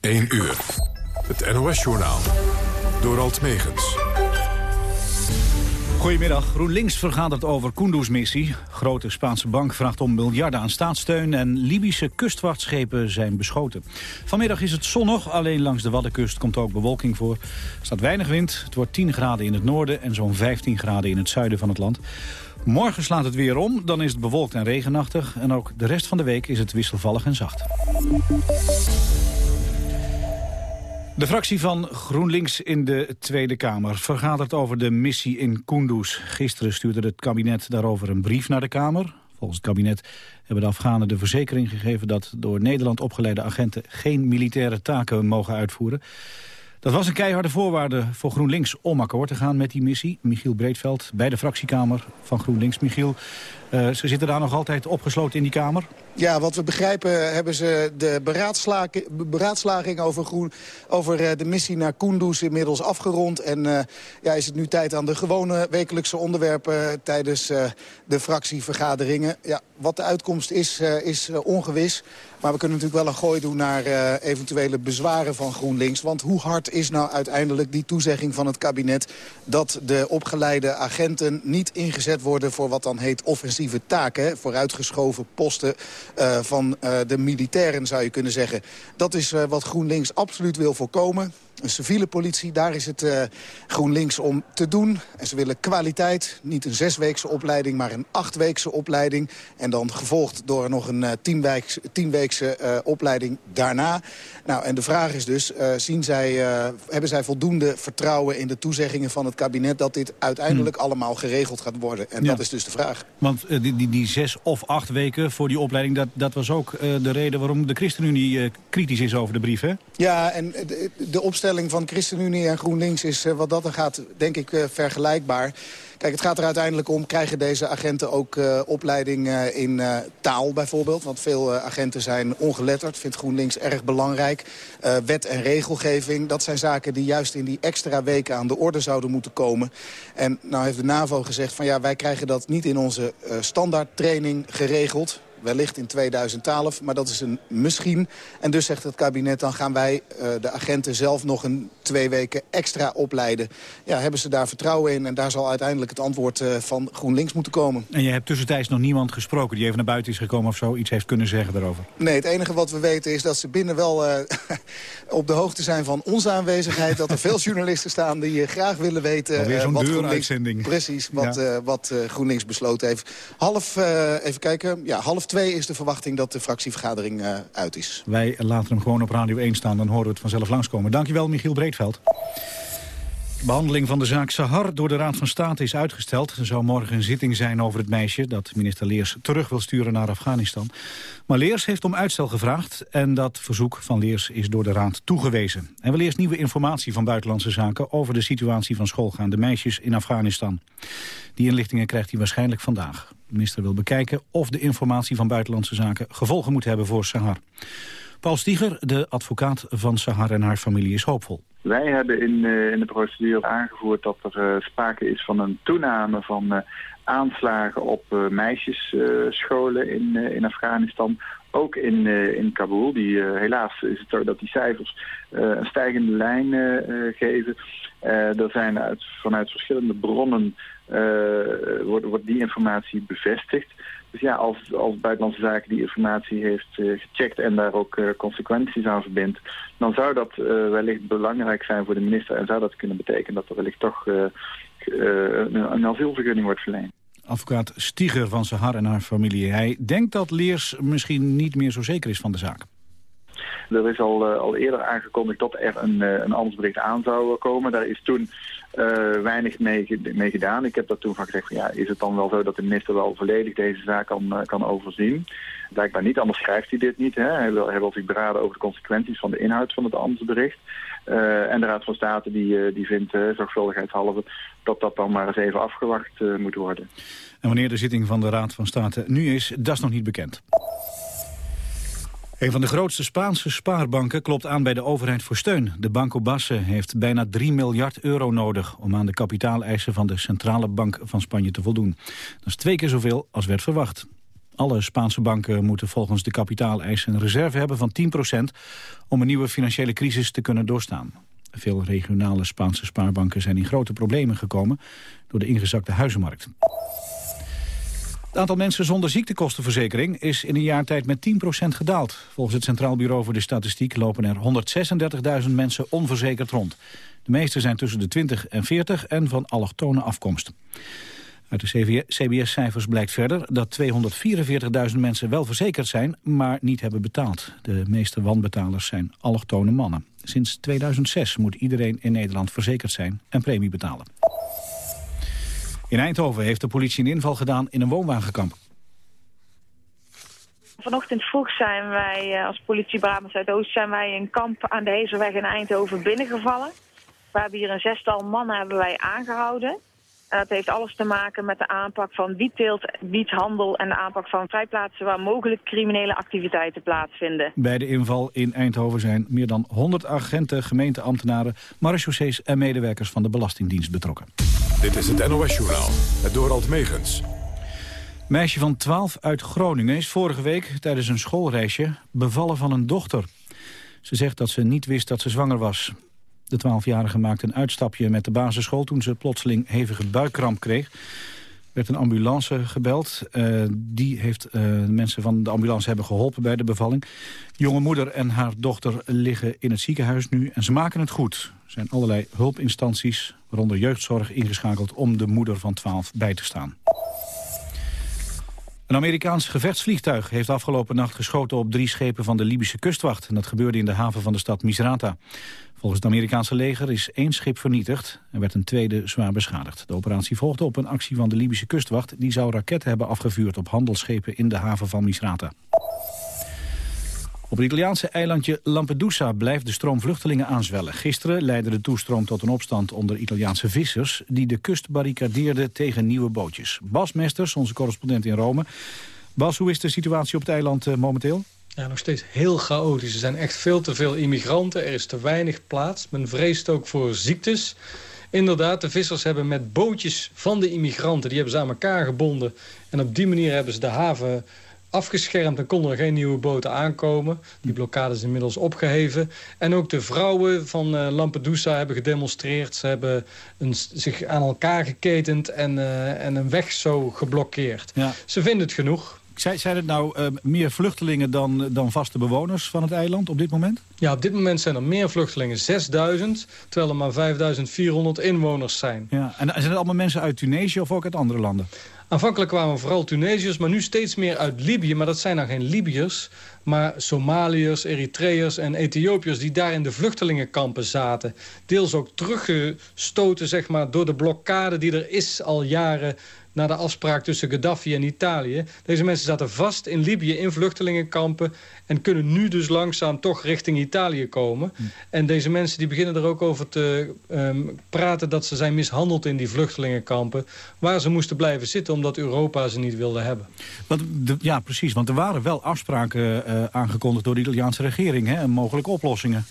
1 uur. Het NOS-journaal. Door Alt Megens. Goedemiddag. GroenLinks vergadert over Kunduz-missie. Grote Spaanse bank vraagt om miljarden aan staatssteun... en Libische kustwachtschepen zijn beschoten. Vanmiddag is het zonnig, alleen langs de Waddenkust komt ook bewolking voor. Er staat weinig wind, het wordt 10 graden in het noorden... en zo'n 15 graden in het zuiden van het land. Morgen slaat het weer om, dan is het bewolkt en regenachtig... en ook de rest van de week is het wisselvallig en zacht. De fractie van GroenLinks in de Tweede Kamer vergadert over de missie in Kunduz. Gisteren stuurde het kabinet daarover een brief naar de Kamer. Volgens het kabinet hebben de Afghanen de verzekering gegeven... dat door Nederland opgeleide agenten geen militaire taken mogen uitvoeren. Dat was een keiharde voorwaarde voor GroenLinks om akkoord te gaan met die missie. Michiel Breedveld bij de fractiekamer van GroenLinks. Michiel, uh, ze zitten daar nog altijd opgesloten in die kamer? Ja, wat we begrijpen hebben ze de beraadslaging over, groen, over uh, de missie naar Kunduz inmiddels afgerond. En uh, ja, is het nu tijd aan de gewone wekelijkse onderwerpen tijdens de fractievergaderingen. Ja, wat de uitkomst is, is ongewis. Maar we kunnen natuurlijk wel een gooi doen naar eventuele bezwaren van GroenLinks. Want hoe hard is nou uiteindelijk die toezegging van het kabinet... dat de opgeleide agenten niet ingezet worden voor wat dan heet offensief taken, vooruitgeschoven posten uh, van uh, de militairen zou je kunnen zeggen. Dat is wat GroenLinks absoluut wil voorkomen. Een civiele politie, daar is het uh, GroenLinks om te doen. En ze willen kwaliteit, niet een zesweekse opleiding, maar een achtweekse opleiding. En dan gevolgd door nog een uh, tienweekse, tienweekse uh, opleiding daarna. Nou, en de vraag is dus, zien zij, hebben zij voldoende vertrouwen in de toezeggingen van het kabinet... dat dit uiteindelijk hmm. allemaal geregeld gaat worden? En ja. dat is dus de vraag. Want die, die, die, zes of acht weken voor die opleiding, dat, dat was ook de reden waarom de ChristenUnie kritisch is over de brief, hè? Ja, en de, de opstelling opstelling van ChristenUnie en GroenLinks is eh, wat dat er gaat, denk ik, eh, vergelijkbaar. Kijk, het gaat er uiteindelijk om, krijgen deze agenten ook uh, opleiding in taal bijvoorbeeld? Want veel agenten zijn ongeletterd, vindt GroenLinks erg belangrijk. wet en regelgeving, dat zijn zaken die juist in die extra weken aan de orde zouden moeten komen. En nou heeft de NAVO gezegd van ja, wij krijgen dat niet in onze standaardtraining geregeld wellicht in 2012. Maar dat is een misschien. En dus zegt het kabinet, dan gaan wij uh, de agenten zelf nog een twee weken extra opleiden. Ja, hebben ze daar vertrouwen in? En daar zal uiteindelijk het antwoord uh, van GroenLinks moeten komen. En je hebt tussentijds nog niemand gesproken die even naar buiten is gekomen of zo iets heeft kunnen zeggen daarover? Nee, het enige wat we weten is dat ze binnen wel uh, op de hoogte zijn van onze aanwezigheid. dat er veel journalisten staan die graag willen weten wat GroenLinks... Precies, wat, ja. wat GroenLinks besloten heeft. Half, even kijken, ja, half twee is de verwachting dat de fractievergadering uh, uit is. Wij laten hem gewoon op Radio 1 staan, dan horen we het vanzelf langskomen. Dankjewel, Michiel Breedveld. De behandeling van de zaak Sahar door de Raad van State is uitgesteld. Er zou morgen een zitting zijn over het meisje dat minister Leers terug wil sturen naar Afghanistan. Maar Leers heeft om uitstel gevraagd en dat verzoek van Leers is door de Raad toegewezen. Hij wil eerst nieuwe informatie van Buitenlandse Zaken over de situatie van schoolgaande meisjes in Afghanistan. Die inlichtingen krijgt hij waarschijnlijk vandaag. Minister wil bekijken of de informatie van Buitenlandse Zaken gevolgen moet hebben voor Sahar. Paul Stieger, de advocaat van Sahar en haar familie, is hoopvol. Wij hebben in, uh, in de procedure aangevoerd dat er uh, sprake is van een toename van uh, aanslagen op meisjesscholen in, in Afghanistan. Ook in, in Kabul. Die, helaas is het zo dat die cijfers een stijgende lijn geven. er zijn uit, vanuit verschillende bronnen wordt, wordt die informatie bevestigd. Dus ja, als, als Buitenlandse Zaken die informatie heeft uh, gecheckt en daar ook uh, consequenties aan verbindt, dan zou dat wellicht belangrijk zijn voor de minister en zou dat kunnen betekenen dat er wellicht toch een, een asielvergunning wordt verleend. Advocaat Stieger van Sahar en haar familie. Hij denkt dat Leers misschien niet meer zo zeker is van de zaak. Er is al, al eerder aangekondigd dat er een, een ambtsbericht aan zou komen. Daar is toen uh, weinig mee, mee, gedaan. Ik heb dat toen van gezegd, van, ja, is het dan wel zo dat de minister wel volledig deze zaak kan, kan overzien? Blijkbaar niet, anders schrijft hij dit niet. Hè. Hij, wil, hij wil zich beraden over de consequenties van de inhoud van het ambtsbericht. En de Raad van State die, die vindt, zorgvuldigheidshalve, dat dat dan maar eens even afgewacht moet worden. En wanneer de zitting van de Raad van State nu is, dat is nog niet bekend. Een van de grootste Spaanse spaarbanken klopt aan bij de overheid voor steun. De Banco Basse heeft bijna 3 miljard euro nodig... om aan de kapitaaleisen van de Centrale Bank van Spanje te voldoen. Dat is twee keer zoveel als werd verwacht. Alle Spaanse banken moeten volgens de kapitaaleisen een reserve hebben van 10% om een nieuwe financiële crisis te kunnen doorstaan. Veel regionale Spaanse spaarbanken zijn in grote problemen gekomen door de ingezakte huizenmarkt. Het aantal mensen zonder ziektekostenverzekering is in een jaar tijd met 10% gedaald. Volgens het Centraal Bureau voor de Statistiek lopen er 136.000 mensen onverzekerd rond. De meeste zijn tussen de 20 en 40 en van allochtone afkomst. Uit de CBS-cijfers blijkt verder dat 244.000 mensen wel verzekerd zijn, maar niet hebben betaald. De meeste wanbetalers zijn allochtone mannen. Sinds 2006 moet iedereen in Nederland verzekerd zijn en premie betalen. In Eindhoven heeft de politie een inval gedaan in een woonwagenkamp. Vanochtend vroeg zijn wij eh, als politie Brabant Zuidoost zijn wij een kamp aan de Hezerweg in Eindhoven binnengevallen. We hebben hier een zestal mannen hebben wij aangehouden. Dat heeft alles te maken met de aanpak van wietteelt, wiethandel en de aanpak van vrijplaatsen waar mogelijk criminele activiteiten plaatsvinden. Bij de inval in Eindhoven zijn meer dan 100 agenten, gemeenteambtenaren, marechaussees en medewerkers van de Belastingdienst betrokken. Dit is het NOS Journaal, het Dorald Megens. Meisje van 12 uit Groningen is vorige week tijdens een schoolreisje bevallen van een dochter. Ze zegt dat ze niet wist dat ze zwanger was. De 12-jarige maakte een uitstapje met de basisschool toen ze plotseling hevige buikkramp kreeg. Er werd een ambulance gebeld. Uh, die heeft, uh, mensen van de ambulance hebben geholpen bij de bevalling. Jonge moeder en haar dochter liggen in het ziekenhuis nu en ze maken het goed. Er zijn allerlei hulpinstanties, waaronder jeugdzorg, ingeschakeld om de moeder van 12 bij te staan. Een Amerikaans gevechtsvliegtuig heeft afgelopen nacht geschoten op drie schepen van de Libische kustwacht. En dat gebeurde in de haven van de stad Misrata. Volgens het Amerikaanse leger is één schip vernietigd en werd een tweede zwaar beschadigd. De operatie volgde op een actie van de Libische kustwacht. Die zou raketten hebben afgevuurd op handelsschepen in de haven van Misrata. Op het Italiaanse eilandje Lampedusa blijft de stroom vluchtelingen aanzwellen. Gisteren leidde de toestroom tot een opstand onder Italiaanse vissers... die de kust barricadeerden tegen nieuwe bootjes. Bas Mesters, onze correspondent in Rome. Bas, hoe is de situatie op het eiland uh, momenteel? Ja, nog steeds heel chaotisch. Er zijn echt veel te veel immigranten. Er is te weinig plaats. Men vreest ook voor ziektes. Inderdaad, de vissers hebben met bootjes van de immigranten... die hebben ze aan elkaar gebonden. En op die manier hebben ze de haven afgeschermd en konden er geen nieuwe boten aankomen. Die blokkade is inmiddels opgeheven. En ook de vrouwen van uh, Lampedusa hebben gedemonstreerd. Ze hebben een, zich aan elkaar geketend en, uh, en een weg zo geblokkeerd. Ja. Ze vinden het genoeg. Zijn het nou uh, meer vluchtelingen dan, dan vaste bewoners van het eiland op dit moment? Ja, op dit moment zijn er meer vluchtelingen, 6000, terwijl er maar 5400 inwoners zijn. Ja, en zijn het allemaal mensen uit Tunesië of ook uit andere landen? Aanvankelijk kwamen vooral Tunesiërs, maar nu steeds meer uit Libië. Maar dat zijn dan geen Libiërs, maar Somaliërs, Eritreërs en Ethiopiërs... die daar in de vluchtelingenkampen zaten. Deels ook teruggestoten zeg maar, door de blokkade die er is al jaren na de afspraak tussen Gaddafi en Italië. Deze mensen zaten vast in Libië in vluchtelingenkampen... en kunnen nu dus langzaam toch richting Italië komen. Hm. En deze mensen die beginnen er ook over te um, praten... dat ze zijn mishandeld in die vluchtelingenkampen... waar ze moesten blijven zitten omdat Europa ze niet wilde hebben. Want de, ja, precies, want er waren wel afspraken uh, aangekondigd door de Italiaanse regering... Hè, en mogelijke oplossingen.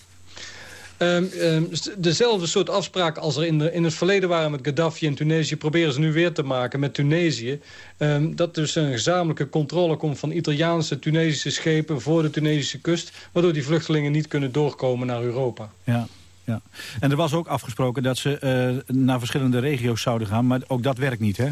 Um, um, dezelfde soort afspraak als er in, in het verleden waren met Gaddafi en Tunesië... proberen ze nu weer te maken met Tunesië. Um, dat dus een gezamenlijke controle komt van Italiaanse, Tunesische schepen... voor de Tunesische kust, waardoor die vluchtelingen niet kunnen doorkomen naar Europa. Ja. Ja. En er was ook afgesproken dat ze uh, naar verschillende regio's zouden gaan... maar ook dat werkt niet, hè?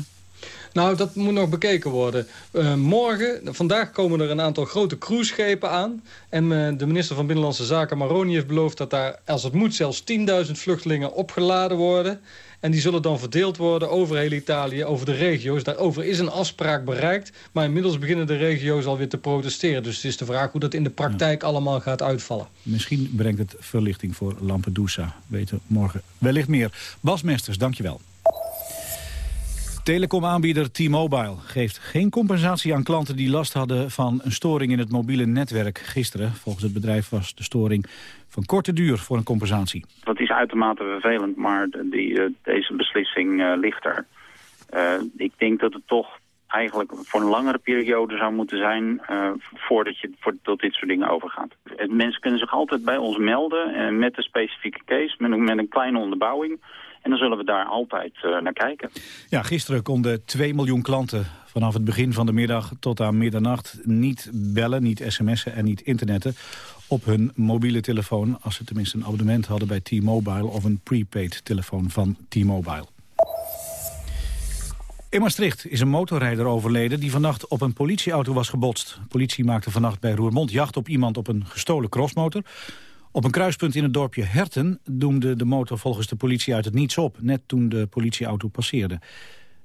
Nou, dat moet nog bekeken worden. Uh, morgen, vandaag komen er een aantal grote cruiseschepen aan. En uh, de minister van Binnenlandse Zaken, Maroni, heeft beloofd... dat daar, als het moet, zelfs 10.000 vluchtelingen opgeladen worden. En die zullen dan verdeeld worden over heel Italië, over de regio's. Daarover is een afspraak bereikt. Maar inmiddels beginnen de regio's alweer te protesteren. Dus het is de vraag hoe dat in de praktijk allemaal gaat uitvallen. Misschien brengt het verlichting voor Lampedusa. Weten morgen wellicht meer. Bas Mesters, dankjewel. Telecomaanbieder T-Mobile geeft geen compensatie aan klanten die last hadden van een storing in het mobiele netwerk gisteren. Volgens het bedrijf was de storing van korte duur voor een compensatie. Dat is uitermate vervelend, maar die, eh, deze beslissing uh, ligt er. Uh, ik denk dat het toch eigenlijk voor een langere periode zou moeten zijn voordat je voor, tot dit soort dingen overgaat. Mensen kunnen zich altijd bij ons melden met een specifieke case, met, met een kleine onderbouwing. En dan zullen we daar altijd uh, naar kijken. Ja, gisteren konden 2 miljoen klanten vanaf het begin van de middag tot aan middernacht niet bellen, niet sms'en en niet internetten op hun mobiele telefoon... als ze tenminste een abonnement hadden bij T-Mobile of een prepaid telefoon van T-Mobile. In Maastricht is een motorrijder overleden die vannacht op een politieauto was gebotst. De politie maakte vannacht bij Roermond jacht op iemand op een gestolen crossmotor. Op een kruispunt in het dorpje Herten doemde de motor volgens de politie uit het niets op, net toen de politieauto passeerde.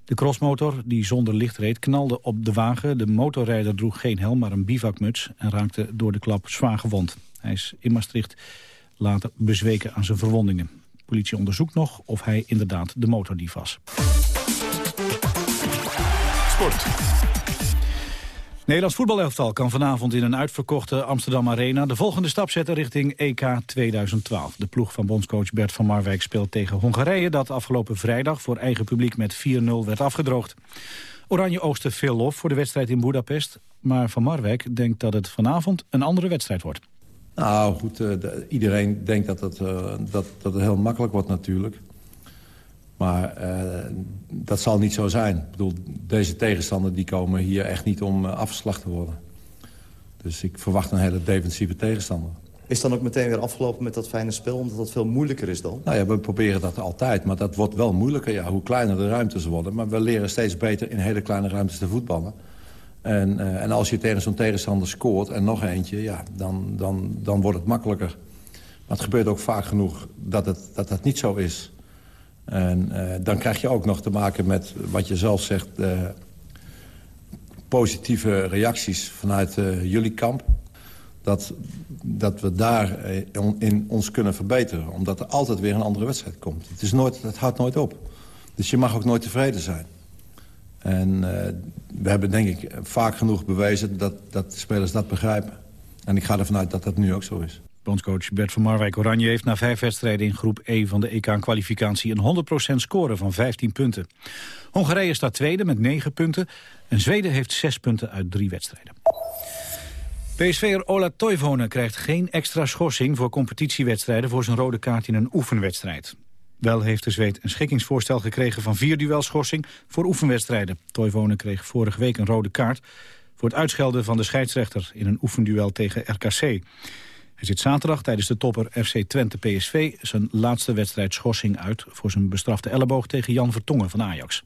De crossmotor, die zonder licht reed, knalde op de wagen. De motorrijder droeg geen helm, maar een bivakmuts en raakte door de klap zwaar gewond. Hij is in Maastricht later bezweken aan zijn verwondingen. De politie onderzoekt nog of hij inderdaad de motordief was. Nederlands voetbalelftal kan vanavond in een uitverkochte Amsterdam Arena... de volgende stap zetten richting EK 2012. De ploeg van bondscoach Bert van Marwijk speelt tegen Hongarije... dat afgelopen vrijdag voor eigen publiek met 4-0 werd afgedroogd. Oranje oogste veel lof voor de wedstrijd in Budapest... maar Van Marwijk denkt dat het vanavond een andere wedstrijd wordt. Nou goed, uh, iedereen denkt dat het, uh, dat, dat het heel makkelijk wordt natuurlijk. Maar uh, dat zal niet zo zijn. Ik bedoel, deze tegenstanders die komen hier echt niet om uh, afgeslacht te worden. Dus ik verwacht een hele defensieve tegenstander. Is dan ook meteen weer afgelopen met dat fijne spel, omdat dat veel moeilijker is dan? Nou ja, we proberen dat altijd, maar dat wordt wel moeilijker. Ja, hoe kleiner de ruimtes worden. Maar we leren steeds beter in hele kleine ruimtes te voetballen. En, uh, en als je tegen zo'n tegenstander scoort en nog eentje, ja, dan, dan, dan wordt het makkelijker. Maar het gebeurt ook vaak genoeg dat het, dat, dat niet zo is. En uh, dan krijg je ook nog te maken met, wat je zelf zegt... Uh, positieve reacties vanuit uh, jullie kamp. Dat, dat we daar in ons kunnen verbeteren. Omdat er altijd weer een andere wedstrijd komt. Het, is nooit, het houdt nooit op. Dus je mag ook nooit tevreden zijn. En we hebben denk ik vaak genoeg bewezen dat, dat de spelers dat begrijpen. En ik ga ervan uit dat dat nu ook zo is. Bondscoach Bert van Marwijk Oranje heeft na vijf wedstrijden in groep E van de EK-kwalificatie een 100% score van 15 punten. Hongarije staat tweede met 9 punten en Zweden heeft 6 punten uit drie wedstrijden. PSV'er Ola Toivonen krijgt geen extra schorsing voor competitiewedstrijden voor zijn rode kaart in een oefenwedstrijd. Wel heeft de Zweed een schikkingsvoorstel gekregen van vier duelschorsing voor oefenwedstrijden. Toivonen kreeg vorige week een rode kaart voor het uitschelden van de scheidsrechter in een oefenduel tegen RKC. Hij zit zaterdag tijdens de topper FC Twente PSV zijn laatste wedstrijd schorsing uit voor zijn bestrafte elleboog tegen Jan Vertongen van Ajax.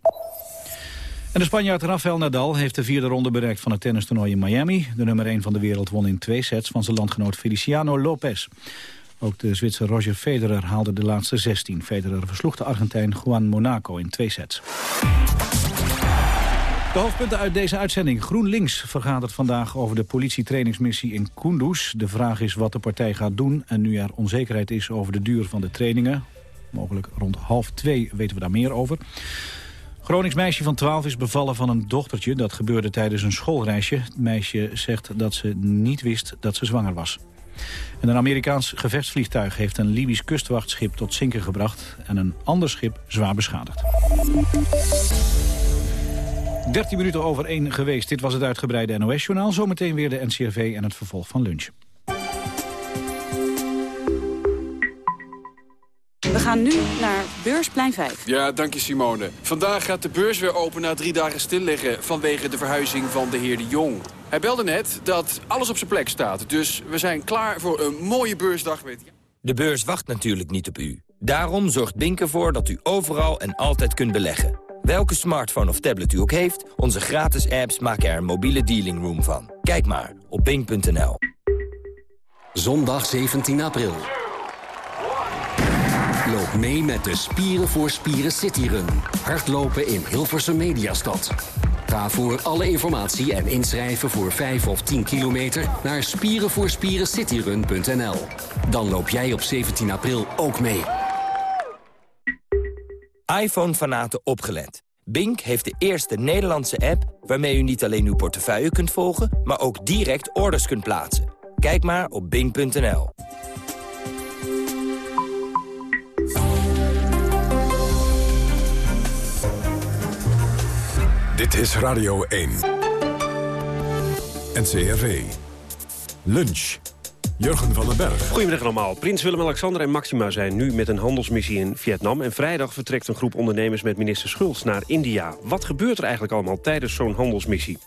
En de Spanjaard Rafael Nadal heeft de vierde ronde bereikt van het tennistoernooi in Miami. De nummer 1 van de wereld won in twee sets van zijn landgenoot Feliciano Lopez. Ook de Zwitser Roger Federer haalde de laatste 16. Federer versloeg de Argentijn Juan Monaco in twee sets. De hoofdpunten uit deze uitzending. GroenLinks vergadert vandaag over de politietrainingsmissie in Kunduz. De vraag is wat de partij gaat doen en nu er onzekerheid is over de duur van de trainingen. Mogelijk rond half twee weten we daar meer over. Gronings meisje van 12 is bevallen van een dochtertje. Dat gebeurde tijdens een schoolreisje. Het meisje zegt dat ze niet wist dat ze zwanger was. En een Amerikaans gevechtsvliegtuig heeft een Libisch kustwachtschip tot zinken gebracht... en een ander schip zwaar beschadigd. 13 minuten over 1 geweest. Dit was het uitgebreide NOS-journaal. Zometeen weer de NCRV en het vervolg van lunch. We gaan nu naar Beursplein 5. Ja, dank je Simone. Vandaag gaat de beurs weer open na drie dagen stilliggen... vanwege de verhuizing van de heer De Jong. Hij belde net dat alles op zijn plek staat. Dus we zijn klaar voor een mooie beursdag. Met... De beurs wacht natuurlijk niet op u. Daarom zorgt Bink ervoor dat u overal en altijd kunt beleggen. Welke smartphone of tablet u ook heeft, onze gratis apps maken er een mobiele dealing room van. Kijk maar op bing.nl. Zondag 17 april. Loop mee met de Spieren voor Spieren Cityrun. Hardlopen in Hilversum Mediastad. Ga voor alle informatie en inschrijven voor 5 of 10 kilometer naar spierenvoorspierencityrun.nl. Dan loop jij op 17 april ook mee iPhone-fanaten opgelet. Bink heeft de eerste Nederlandse app waarmee u niet alleen uw portefeuille kunt volgen... maar ook direct orders kunt plaatsen. Kijk maar op bink.nl. Dit is Radio 1. NCRV. Lunch. Jurgen van den Berg. Goedemiddag allemaal. Prins Willem-Alexander en Maxima zijn nu met een handelsmissie in Vietnam. En vrijdag vertrekt een groep ondernemers met minister Schultz naar India. Wat gebeurt er eigenlijk allemaal tijdens zo'n handelsmissie?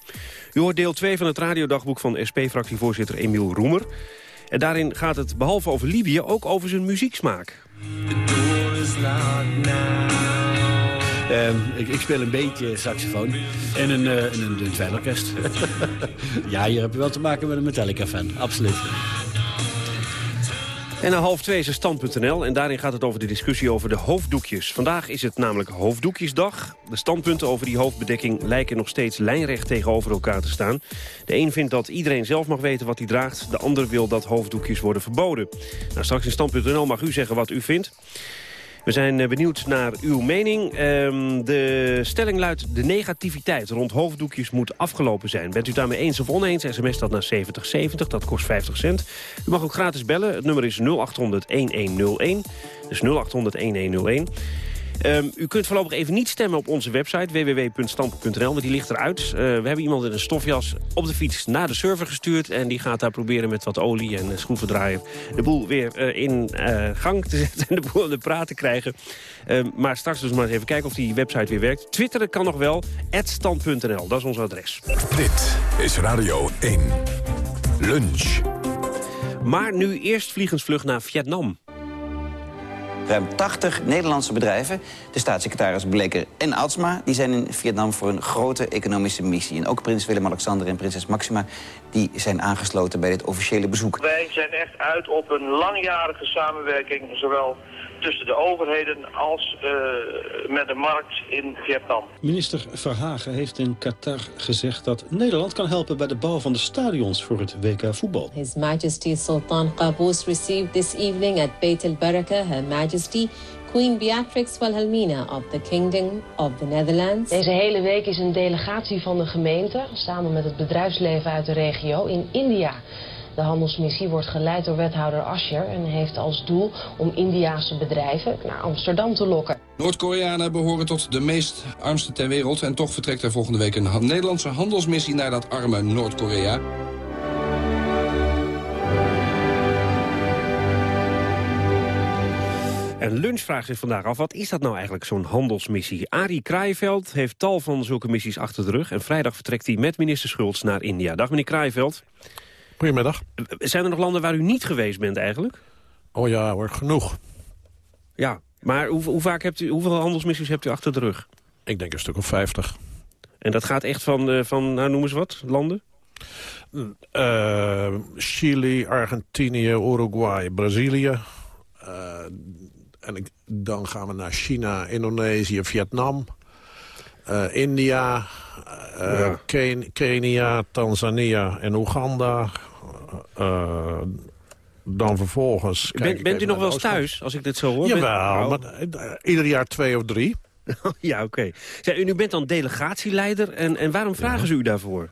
U hoort deel 2 van het radiodagboek van SP-fractievoorzitter Emiel Roemer. En daarin gaat het behalve over Libië ook over zijn muzieksmaak. Uh, ik, ik, speel een beetje saxofoon en een, uh, een, een dweilorkest. ja, hier heb je wel te maken met een Metallica-fan, absoluut. En na half twee is er stand.nl en daarin gaat het over de discussie over de hoofddoekjes. Vandaag is het namelijk hoofddoekjesdag. De standpunten over die hoofdbedekking lijken nog steeds lijnrecht tegenover elkaar te staan. De een vindt dat iedereen zelf mag weten wat hij draagt. De ander wil dat hoofddoekjes worden verboden. Nou, straks in stand.nl mag u zeggen wat u vindt. We zijn eh, benieuwd naar uw mening. Ehm, de stelling luidt, de negativiteit rond hoofddoekjes moet afgelopen zijn. Bent u daarmee eens of oneens, sms dat naar 7070, dat kost 50 cent. U mag ook gratis bellen, het nummer is 0800-1101. Dus 0800-1101. Um, u kunt voorlopig even niet stemmen op onze website www.stand.nl, want die ligt eruit. Uh, we hebben iemand in een stofjas op de fiets naar de server gestuurd... en die gaat daar proberen met wat olie en schroevendraaier... de boel weer uh, in uh, gang te zetten en de boel aan de praat te krijgen. Um, maar straks dus maar eens even kijken of die website weer werkt. Twitteren kan nog wel, stand.nl, dat is ons adres. Dit is Radio 1. Lunch. Maar nu eerst vliegensvlug naar Vietnam. Ruim 80 Nederlandse bedrijven, de staatssecretaris Bleker en Atsma... die zijn in Vietnam voor een grote economische missie. En ook prins Willem-Alexander en prinses Maxima... die zijn aangesloten bij dit officiële bezoek. Wij zijn echt uit op een langjarige samenwerking... zowel tussen de overheden als uh, met de markt in Vietnam. Minister Verhagen heeft in Qatar gezegd dat Nederland kan helpen bij de bouw van de stadions voor het WK voetbal. His Majesty Sultan Qaboos received this evening at Beit el Baraka Her Majesty Queen Beatrix Wilhelmina of the Kingdom of the Netherlands. Deze hele week is een delegatie van de gemeente samen met het bedrijfsleven uit de regio in India de handelsmissie wordt geleid door wethouder Ascher en heeft als doel om Indiaanse bedrijven naar Amsterdam te lokken. Noord-Koreanen behoren tot de meest armste ter wereld en toch vertrekt er volgende week een Nederlandse handelsmissie naar dat arme Noord-Korea. En lunch vraagt zich vandaag af, wat is dat nou eigenlijk, zo'n handelsmissie? Arie Kraaienveld heeft tal van zulke missies achter de rug... en vrijdag vertrekt hij met minister Schultz naar India. Dag meneer Kraaienveld. Goedemiddag. Zijn er nog landen waar u niet geweest bent eigenlijk? Oh ja hoor, genoeg. Ja, maar hoe, hoe vaak hebt u, hoeveel handelsmissies hebt u achter de rug? Ik denk een stuk of 50. En dat gaat echt van, uh, van nou noem eens wat, landen? Uh, Chili, Argentinië, Uruguay, Brazilië. Uh, en ik, dan gaan we naar China, Indonesië, Vietnam, India, ja. Ken Kenia, Tanzania en Oeganda. Uh, dan vervolgens... Ben, bent u nog wel eens thuis, als ik dit zo hoor? Jawel, maar uh, ieder jaar twee of drie. ja, oké. Okay. U bent dan delegatieleider en, en waarom vragen ja. ze u daarvoor?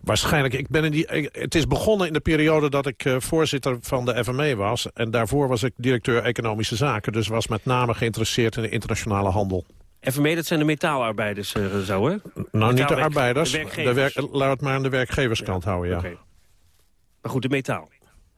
Waarschijnlijk. Ik ben in die, het is begonnen in de periode dat ik uh, voorzitter van de FME was. En daarvoor was ik directeur economische zaken. Dus was met name geïnteresseerd in de internationale handel. FME, dat zijn de metaalarbeiders uh, zo, hè? Nou, niet de arbeiders. De, de werk, laat het maar aan de werkgeverskant houden, ja. Okay. Maar goed, de metaal.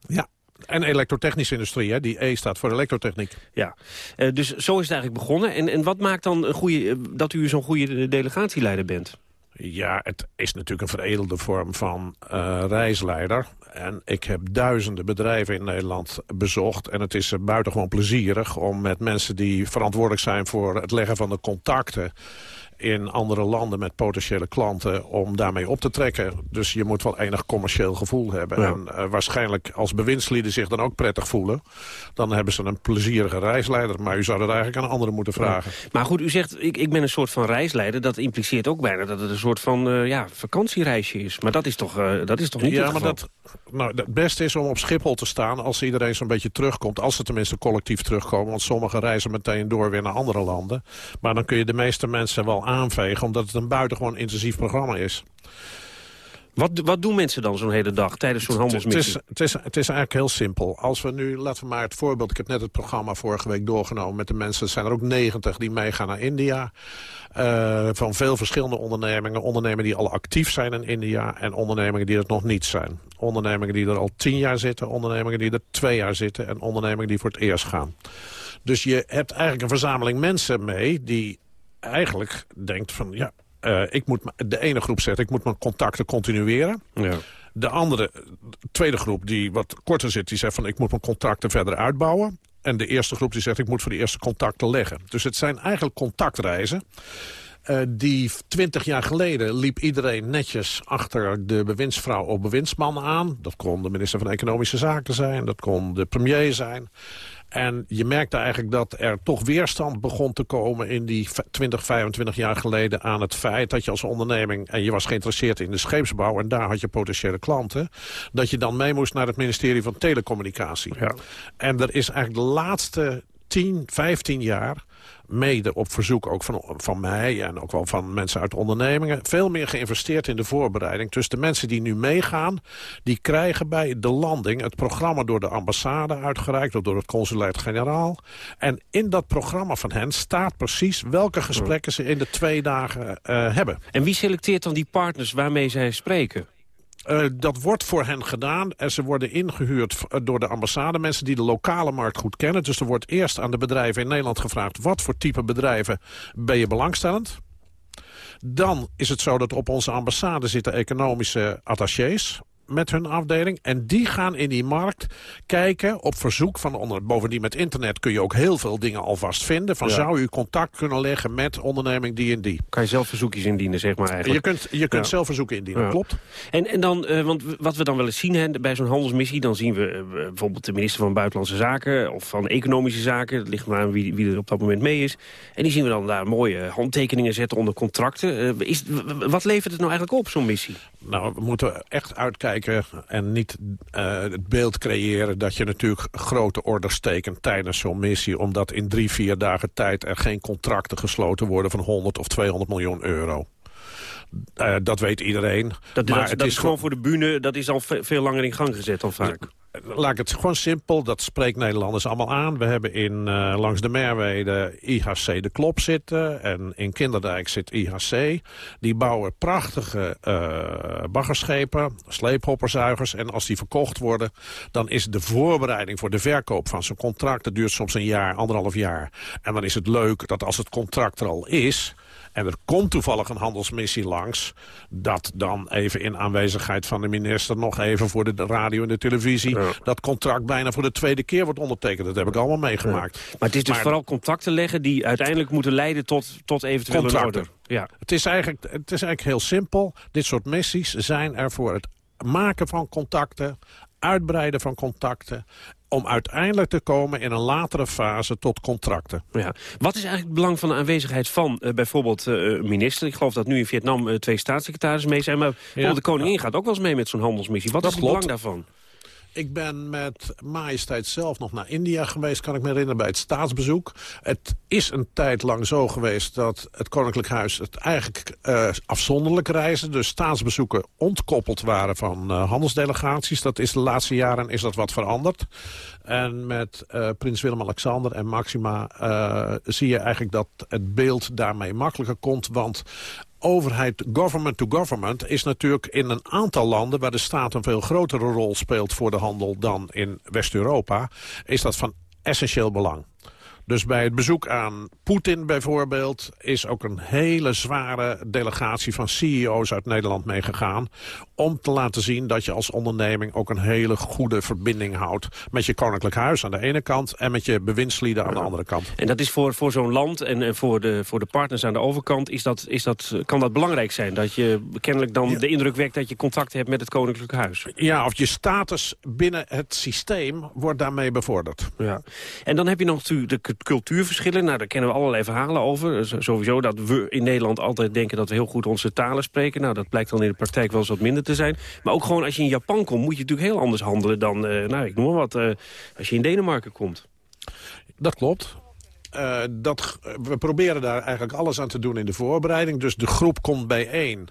Ja. En elektrotechnische industrie, hè? die E staat voor elektrotechniek. Ja, uh, dus zo is het eigenlijk begonnen. En, en wat maakt dan een goede, uh, dat u zo'n goede delegatieleider bent? Ja, het is natuurlijk een veredelde vorm van uh, reisleider. En ik heb duizenden bedrijven in Nederland bezocht. En het is buitengewoon plezierig om met mensen die verantwoordelijk zijn... voor het leggen van de contacten in andere landen met potentiële klanten om daarmee op te trekken. Dus je moet wel enig commercieel gevoel hebben. Ja. En uh, waarschijnlijk als bewindslieden zich dan ook prettig voelen... dan hebben ze een plezierige reisleider. Maar u zou dat eigenlijk aan anderen moeten vragen. Ja. Maar goed, u zegt ik, ik ben een soort van reisleider. Dat impliceert ook bijna dat het een soort van uh, ja, vakantiereisje is. Maar dat is toch, uh, dat is toch niet Ja, maar dat, nou, het beste is om op Schiphol te staan als iedereen zo'n beetje terugkomt. Als ze tenminste collectief terugkomen. Want sommigen reizen meteen door weer naar andere landen. Maar dan kun je de meeste mensen wel aanvegen... omdat het een buitengewoon intensief programma is. Wat, wat doen mensen dan zo'n hele dag tijdens zo'n handelsmissie? Het is, het, is, het is eigenlijk heel simpel. Als we nu, laten we maar het voorbeeld... ik heb net het programma vorige week doorgenomen met de mensen. Er zijn er ook 90 die meegaan naar India. Uh, van veel verschillende ondernemingen. Ondernemingen die al actief zijn in India... en ondernemingen die dat nog niet zijn. Ondernemingen die er al tien jaar zitten. Ondernemingen die er twee jaar zitten. En ondernemingen die voor het eerst gaan. Dus je hebt eigenlijk een verzameling mensen mee... die eigenlijk denkt van... ja, uh, ik moet, de ene groep zegt, ik moet mijn contacten continueren. Ja. De andere, tweede groep, die wat korter zit, die zegt van... ik moet mijn contacten verder uitbouwen. En de eerste groep die zegt, ik moet voor de eerste contacten leggen. Dus het zijn eigenlijk contactreizen. Uh, die twintig jaar geleden liep iedereen netjes achter de bewindsvrouw of bewindsman aan. Dat kon de minister van Economische Zaken zijn, dat kon de premier zijn. En je merkte eigenlijk dat er toch weerstand begon te komen... in die 20, 25 jaar geleden aan het feit dat je als onderneming... en je was geïnteresseerd in de scheepsbouw... en daar had je potentiële klanten... dat je dan mee moest naar het ministerie van Telecommunicatie. Ja. En er is eigenlijk de laatste 10, 15 jaar mede op verzoek ook van, van mij en ook wel van mensen uit ondernemingen... veel meer geïnvesteerd in de voorbereiding. Dus de mensen die nu meegaan, die krijgen bij de landing... het programma door de ambassade uitgereikt of door het consulaat-generaal. En in dat programma van hen staat precies welke gesprekken ze in de twee dagen uh, hebben. En wie selecteert dan die partners waarmee zij spreken? Uh, dat wordt voor hen gedaan en ze worden ingehuurd eh, door de ambassade. Mensen die de lokale markt goed kennen. Dus er wordt eerst aan de bedrijven in Nederland gevraagd... wat voor type bedrijven ben je belangstellend? Dan is het zo dat op onze ambassade zitten economische attachés met hun afdeling. En die gaan in die markt kijken op verzoek van onder. Bovendien met internet kun je ook heel veel dingen alvast vinden. Van zou u contact kunnen leggen met onderneming die en die. Kan je zelf verzoekjes indienen, zeg maar eigenlijk. Je kunt, je kunt zelf verzoeken indienen, klopt. En, en dan, uh, want wat we dan wel eens zien hè, bij zo'n handelsmissie... dan zien we uh, bijvoorbeeld de minister van Buitenlandse Zaken... of van Economische Zaken, dat ligt maar aan wie, wie er op dat moment mee is. En die zien we dan daar mooie handtekeningen zetten onder contracten. Uh, is, wat levert het nou eigenlijk op, zo'n missie? Nou, we moeten echt uitkijken en niet uh, het beeld creëren... dat je natuurlijk grote orders tekent tijdens zo'n missie... omdat in drie, vier dagen tijd er geen contracten gesloten worden... van 100 of 200 miljoen euro. Uh, dat weet iedereen. Dat, maar dat, het dat is gewoon voor de bühne, dat is al veel langer in gang gezet dan vaak laat ik het gewoon simpel, dat spreekt Nederlanders allemaal aan. We hebben in, uh, langs de Merwede de IHC de Klop zitten. En in Kinderdijk zit IHC. Die bouwen prachtige uh, baggerschepen, sleephopperzuigers. En als die verkocht worden, dan is de voorbereiding voor de verkoop van zo'n contract... dat duurt soms een jaar, anderhalf jaar. En dan is het leuk dat als het contract er al is en er komt toevallig een handelsmissie langs... dat dan even in aanwezigheid van de minister nog even voor de radio en de televisie... dat contract bijna voor de tweede keer wordt ondertekend. Dat heb ik allemaal meegemaakt. Maar het is dus vooral contacten leggen die uiteindelijk moeten leiden tot, tot eventuele contracten. Ja. Het, is eigenlijk, het is eigenlijk heel simpel. Dit soort missies zijn er voor het maken van contacten uitbreiden van contacten om uiteindelijk te komen in een latere fase tot contracten. Ja. Wat is eigenlijk het belang van de aanwezigheid van uh, bijvoorbeeld uh, minister? Ik geloof dat nu in Vietnam uh, twee staatssecretarissen mee zijn... maar ja. de koningin gaat ook wel eens mee met zo'n handelsmissie. Wat is het belang daarvan? Ik ben met majesteit zelf nog naar India geweest, kan ik me herinneren, bij het staatsbezoek. Het is een tijd lang zo geweest dat het Koninklijk Huis het eigenlijk uh, afzonderlijk reizen. Dus staatsbezoeken ontkoppeld waren van uh, handelsdelegaties. Dat is de laatste jaren is dat wat veranderd. En met uh, prins Willem-Alexander en Maxima zie je eigenlijk dat het beeld daarmee makkelijker komt. Want overheid government to government is natuurlijk in een aantal landen... waar de staat een veel grotere rol speelt voor de handel dan in West-Europa... is dat van essentieel belang. Dus bij het bezoek aan Poetin bijvoorbeeld... is ook een hele zware delegatie van CEO's uit Nederland meegegaan... om te laten zien dat je als onderneming ook een hele goede verbinding houdt... met je koninklijk huis aan de ene kant... en met je bewindslieden aan de andere kant. En dat is voor, voor zo'n land en voor de, voor de partners aan de overkant... Is dat, is dat, kan dat belangrijk zijn? Dat je kennelijk dan de indruk wekt dat je contact hebt met het koninklijk huis? Ja, of je status binnen het systeem wordt daarmee bevorderd. Ja. En dan heb je nog natuurlijk de cultuurverschillen. Nou, daar kennen we allerlei verhalen over. Sowieso dat we in Nederland altijd denken dat we heel goed onze talen spreken. Nou, dat blijkt dan in de praktijk wel eens wat minder te zijn. Maar ook gewoon als je in Japan komt, moet je natuurlijk heel anders handelen dan, uh, nou, ik noem maar wat, uh, als je in Denemarken komt. Dat klopt. Uh, dat, we proberen daar eigenlijk alles aan te doen in de voorbereiding. Dus de groep komt bijeen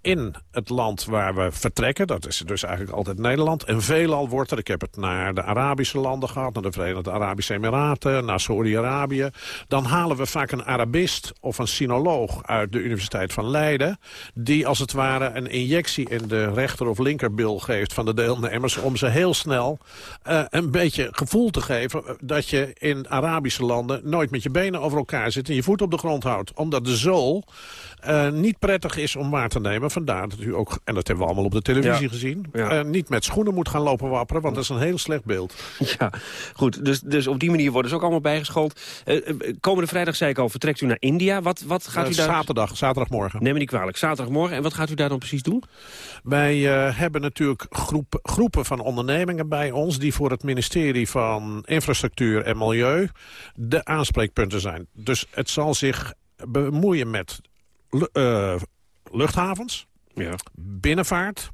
in het land waar we vertrekken. Dat is dus eigenlijk altijd Nederland. En veelal wordt er, ik heb het naar de Arabische landen gehad... naar de Verenigde Arabische Emiraten, naar Saudi-Arabië. Dan halen we vaak een Arabist of een sinoloog uit de Universiteit van Leiden... die als het ware een injectie in de rechter- of linkerbil geeft van de deelnemers... om ze heel snel uh, een beetje gevoel te geven... dat je in Arabische landen nooit met je benen over elkaar zit... en je voet op de grond houdt. Omdat de zool uh, niet prettig is om waar te nemen. Vandaar dat u ook, en dat hebben we allemaal op de televisie gezien... Ja. Uh, niet met schoenen moet gaan lopen wapperen, want dat is een heel slecht beeld. Ja, goed. Dus, dus op die manier worden ze ook allemaal bijgeschoold. Uh, komende vrijdag, zei ik al, vertrekt u naar India. Wat, wat gaat u daar... Zaterdag, zaterdagmorgen. Neem me niet kwalijk. Zaterdagmorgen. En wat gaat u daar dan precies doen? Wij hebben natuurlijk groep, groepen van ondernemingen bij ons... die voor het ministerie van Infrastructuur en Milieu de aanspreekpunten zijn. Dus het zal zich bemoeien met uh, luchthavens, ja. binnenvaart...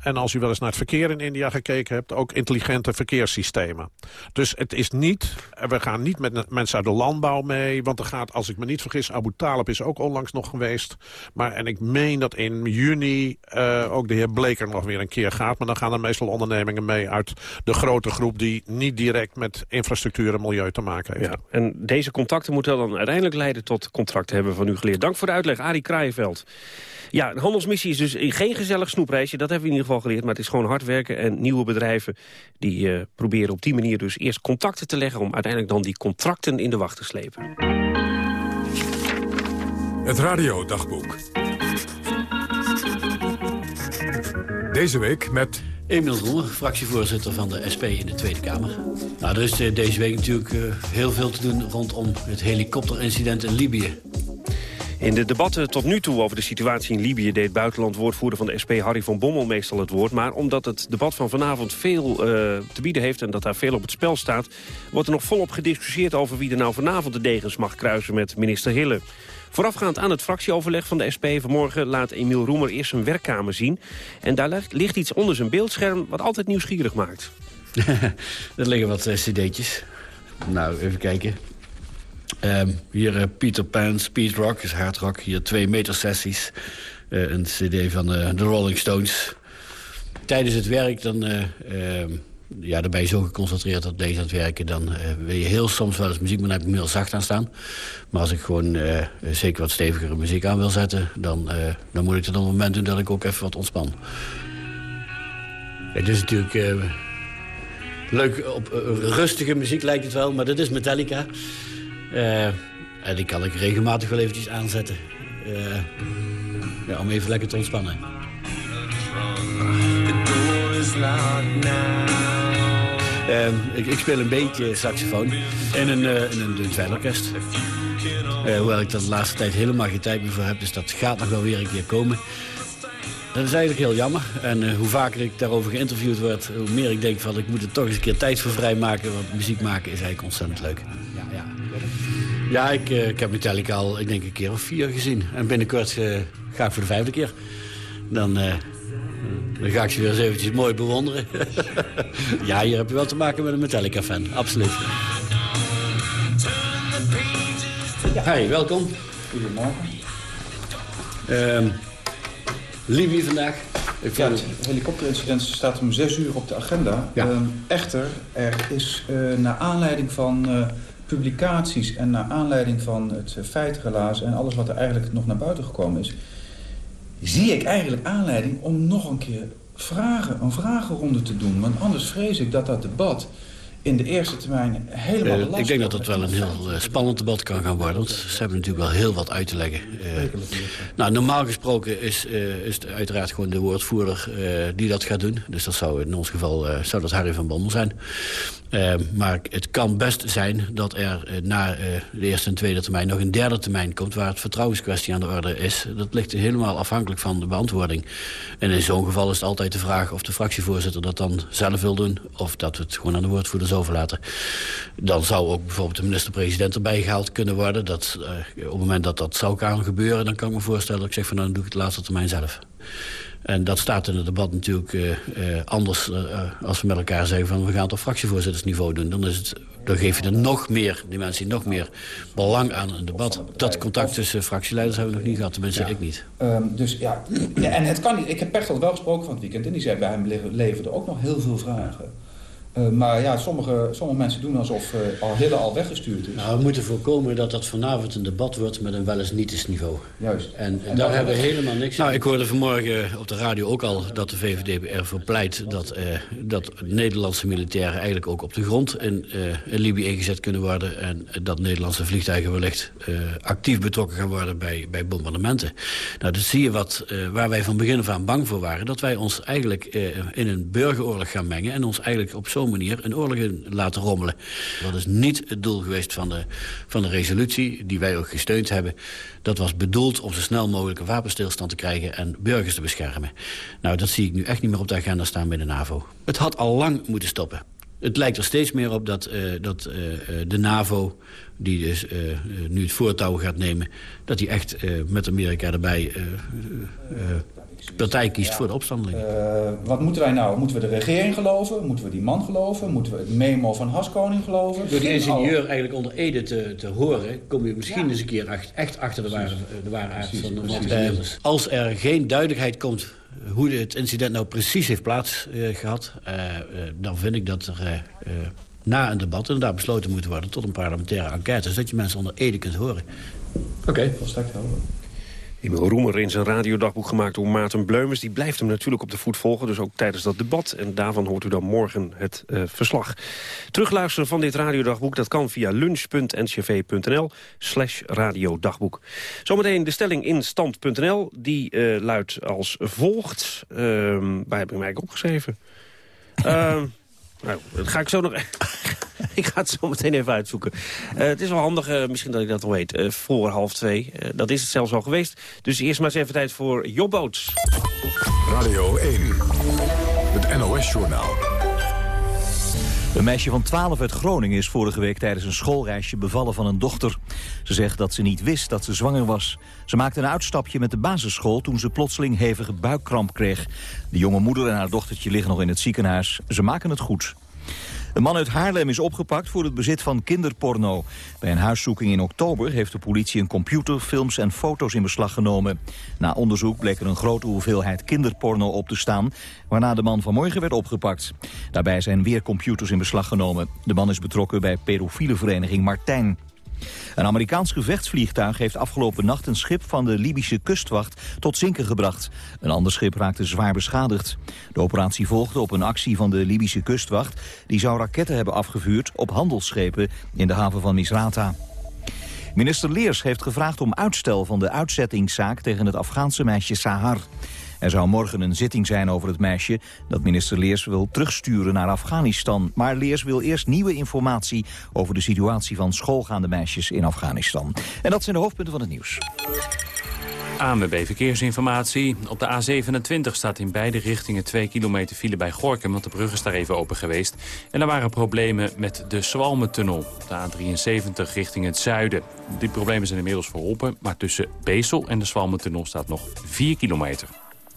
En als u wel eens naar het verkeer in India gekeken hebt... ook intelligente verkeerssystemen. Dus het is niet... We gaan niet met mensen uit de landbouw mee. Want er gaat, als ik me niet vergis... Abu Talib is ook onlangs nog geweest. Maar, en ik meen dat in juni uh, ook de heer Bleker nog weer een keer gaat. Maar dan gaan er meestal ondernemingen mee uit de grote groep... die niet direct met infrastructuur en milieu te maken heeft. Ja, en deze contacten moeten dan uiteindelijk leiden tot contracten hebben van u geleerd. Dank voor de uitleg, Arie Kraaienveld. Ja, een handelsmissie is dus geen gezellig snoepreisje. Dat hebben we in ieder geval geleerd. Maar het is gewoon hard werken en nieuwe bedrijven... die uh, proberen op die manier dus eerst contacten te leggen... om uiteindelijk dan die contracten in de wacht te slepen. Het radiodagboek. Deze week met... Emiel Roemer, fractievoorzitter van de SP in de Tweede Kamer. Nou, er is uh, deze week natuurlijk uh, heel veel te doen rondom het helikopterincident in Libië. In de debatten tot nu toe over de situatie in Libië... deed buitenlandwoordvoerder van de SP Harry van Bommel meestal het woord. Maar omdat het debat van vanavond veel uh, te bieden heeft... en dat daar veel op het spel staat... wordt er nog volop gediscussieerd over wie er nou vanavond de degens mag kruisen met minister Hille. Voorafgaand aan het fractieoverleg van de SP vanmorgen... laat Emiel Roemer eerst zijn werkkamer zien. En daar ligt iets onder zijn beeldscherm wat altijd nieuwsgierig maakt. er liggen wat uh, cd'tjes. Nou, even kijken. Um, hier uh, Peter Pan, Speed Rock, is hard rock. Hier twee meter sessies. Uh, een cd van uh, de Rolling Stones. Tijdens het werk dan... Um, ja, dan ben je zo geconcentreerd op deze aan het werken... dan wil je heel soms wel eens muziek, maar dan heb ik hem heel zacht aan staan. Maar als ik gewoon zeker wat stevigere muziek aan wil zetten... dan, dan moet ik het op het moment doen dat ik ook even wat ontspan. Het is natuurlijk... leuk, op rustige muziek lijkt het wel, maar dit is Metallica... Uh, en die kan ik regelmatig wel eventjes aanzetten. Uh, ja, om even lekker te ontspannen. Uh, ik, ik, speel een beetje saxofoon in een, uh, in een dwergorkest. hoewel ik dat de laatste tijd helemaal geen tijd meer voor heb. Dus dat gaat nog wel weer een keer komen. Dat is eigenlijk heel jammer. En hoe vaker ik daarover geïnterviewd word... hoe meer ik denk van ik moet er toch eens een keer tijd voor vrijmaken. Want muziek maken is eigenlijk ontzettend leuk. Ja, ik, uh, ik heb Metallica al, ik denk een keer of vier gezien. En binnenkort uh, ga ik voor de vijfde keer. Dan, uh, dan ga ik ze weer eens eventjes mooi bewonderen. ja, hier heb je wel te maken met een Metallica-fan, absoluut. Ja. Hi, welkom. Goedemorgen. Um, Libië vandaag. Ik ja, het helikopterincident staat om zes uur op de agenda. Ja. Um, echter, er is naar aanleiding van publicaties en naar aanleiding van het feitenrelaas... en alles wat er eigenlijk nog naar buiten gekomen is... zie ik eigenlijk aanleiding om nog een keer vragen, een vragenronde te doen. Want anders vrees ik dat dat debat in de eerste termijn helemaal uh, Ik denk dat het wel een heel uh, spannend debat kan gaan worden. Want ze hebben natuurlijk wel heel wat uit te leggen. Uh, nou, normaal gesproken is, is het uiteraard gewoon de woordvoerder die dat gaat doen. Dus dat zou in ons geval zou dat Harry van Bommel zijn. Uh, maar het kan best zijn dat er uh, na uh, de eerste en tweede termijn... nog een derde termijn komt waar het vertrouwenskwestie aan de orde is. Dat ligt helemaal afhankelijk van de beantwoording. En in zo'n geval is het altijd de vraag of de fractievoorzitter dat dan zelf wil doen... of dat we het gewoon aan de woordvoerders overlaten. Dan zou ook bijvoorbeeld de minister-president erbij gehaald kunnen worden. Dat, op het moment dat dat zou gaan gebeuren... dan kan ik me voorstellen dat ik zeg van nou, dan doe ik het laatste termijn zelf. En dat staat in het debat natuurlijk uh, uh, anders uh, als we met elkaar zeggen... van we gaan het op fractievoorzittersniveau doen. Dan, is het, dan geef je er nog meer, die mensen nog meer belang aan een debat. Dat contact tussen fractieleiders hebben we nog niet gehad, tenminste ik niet. Um, dus ja, ja, en het kan niet. Ik heb Pechtold wel gesproken van het weekend... en die zei bij hem leven er ook nog heel veel vragen. Uh, maar ja, sommige, sommige mensen doen alsof uh, al hele al weggestuurd is. Nou, we moeten voorkomen dat dat vanavond een debat wordt met een wel eens niet niveau. Juist. En, en daar hebben we helemaal niks Nou, ik hoorde vanmorgen op de radio ook al dat de VVD ervoor pleit... dat, uh, dat Nederlandse militairen eigenlijk ook op de grond in, in Libië ingezet kunnen worden... en dat Nederlandse vliegtuigen wellicht actief betrokken gaan worden bij, bij bombardementen. Nou, dat zie je wat, waar wij van begin af aan bang voor waren... dat wij ons eigenlijk in een burgeroorlog gaan mengen... en ons eigenlijk op zo'n manier een oorlog laten rommelen. Dat is niet het doel geweest van de, van de resolutie, die wij ook gesteund hebben. Dat was bedoeld om zo snel mogelijk een wapenstilstand te krijgen... en burgers te beschermen. Nou, dat zie ik nu echt niet meer op de agenda staan bij de NAVO. Het had al lang moeten stoppen. Het lijkt er steeds meer op dat, uh, dat uh, de NAVO, die dus nu het voortouw gaat nemen... dat die echt met Amerika erbij partij kiest voor de opstandelingen. Uh, wat moeten wij nou? Moeten we de regering geloven? Moeten we die man geloven? Moeten we het memo van Haskoning geloven? Door die ingenieur eigenlijk onder Ede te, te horen... kom je misschien ja. eens een keer echt achter de ware, de ware aard van de uh, Als er geen duidelijkheid komt hoe het incident nou precies heeft plaatsgehad... Uh, dan vind ik dat er na een debat inderdaad besloten moet worden... tot een parlementaire enquête, zodat je mensen onder Ede kunt horen. Oké, okay. volstrekt helder. Emil Roemer in zijn radiodagboek gemaakt door Maarten Bleumers. Die blijft hem natuurlijk op de voet volgen, dus ook tijdens dat debat. En daarvan hoort u dan morgen het uh, verslag. Terugluisteren van dit radiodagboek, dat kan via lunch.ncv.nl slash radiodagboek. Zometeen de stelling in stand.nl, die uh, luidt als volgt. Uh, waar heb ik hem eigenlijk opgeschreven? nou, dat ga ik zo nog... ik ga het zo meteen even uitzoeken. Uh, het is wel handig, uh, misschien dat ik dat al weet, uh, voor half twee. dat is het zelfs al geweest. Dus eerst maar eens even tijd voor Jobboots. Radio 1, het NOS-journaal. Een meisje van 12 uit Groningen is vorige week tijdens een schoolreisje bevallen van een dochter. Ze zegt dat ze niet wist dat ze zwanger was. Ze maakte een uitstapje met de basisschool toen ze plotseling hevige buikkramp kreeg. De jonge moeder en haar dochtertje liggen nog in het ziekenhuis. Ze maken het goed. Een man uit Haarlem is opgepakt voor het bezit van kinderporno. Bij een huiszoeking in oktober heeft de politie een computer, films en foto's in beslag genomen. Na onderzoek bleek er een grote hoeveelheid kinderporno op te staan, waarna de man vanmorgen werd opgepakt. Daarbij zijn weer computers in beslag genomen. De man is betrokken bij pedofiele vereniging Martijn. Een Amerikaans gevechtsvliegtuig heeft afgelopen nacht een schip van de Libische kustwacht tot zinken gebracht. Een ander schip raakte zwaar beschadigd. De operatie volgde op een actie van de Libische kustwacht. Die zou raketten hebben afgevuurd op handelsschepen in de haven van Misrata. Minister Leers heeft gevraagd om uitstel van de uitzettingszaak tegen het Afghaanse meisje Sahar. Er zou morgen een zitting zijn over het meisje dat minister Leers wil terugsturen naar Afghanistan. Maar Leers wil eerst nieuwe informatie over de situatie van schoolgaande meisjes in Afghanistan. En dat zijn de hoofdpunten van het nieuws. ANWB Verkeersinformatie. Op de A27 staat in beide richtingen 2 kilometer file bij Gorkum... want de brug is daar even open geweest. En er waren problemen met de Swalmentunnel. De A73 richting het zuiden. Die problemen zijn inmiddels verholpen... maar tussen Beesel en de Swalmentunnel staat nog 4 kilometer.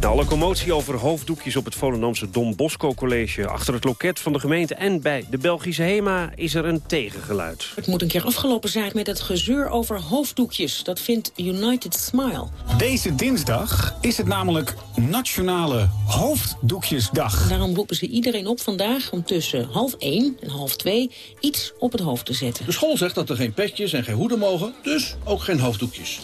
De alle commotie over hoofddoekjes op het Volendamse Don Bosco College... achter het loket van de gemeente en bij de Belgische HEMA is er een tegengeluid. Het moet een keer afgelopen zijn met het gezeur over hoofddoekjes. Dat vindt United Smile. Deze dinsdag is het namelijk Nationale Hoofddoekjesdag. Daarom roepen ze iedereen op vandaag om tussen half één en half twee... iets op het hoofd te zetten. De school zegt dat er geen petjes en geen hoeden mogen, dus ook geen hoofddoekjes.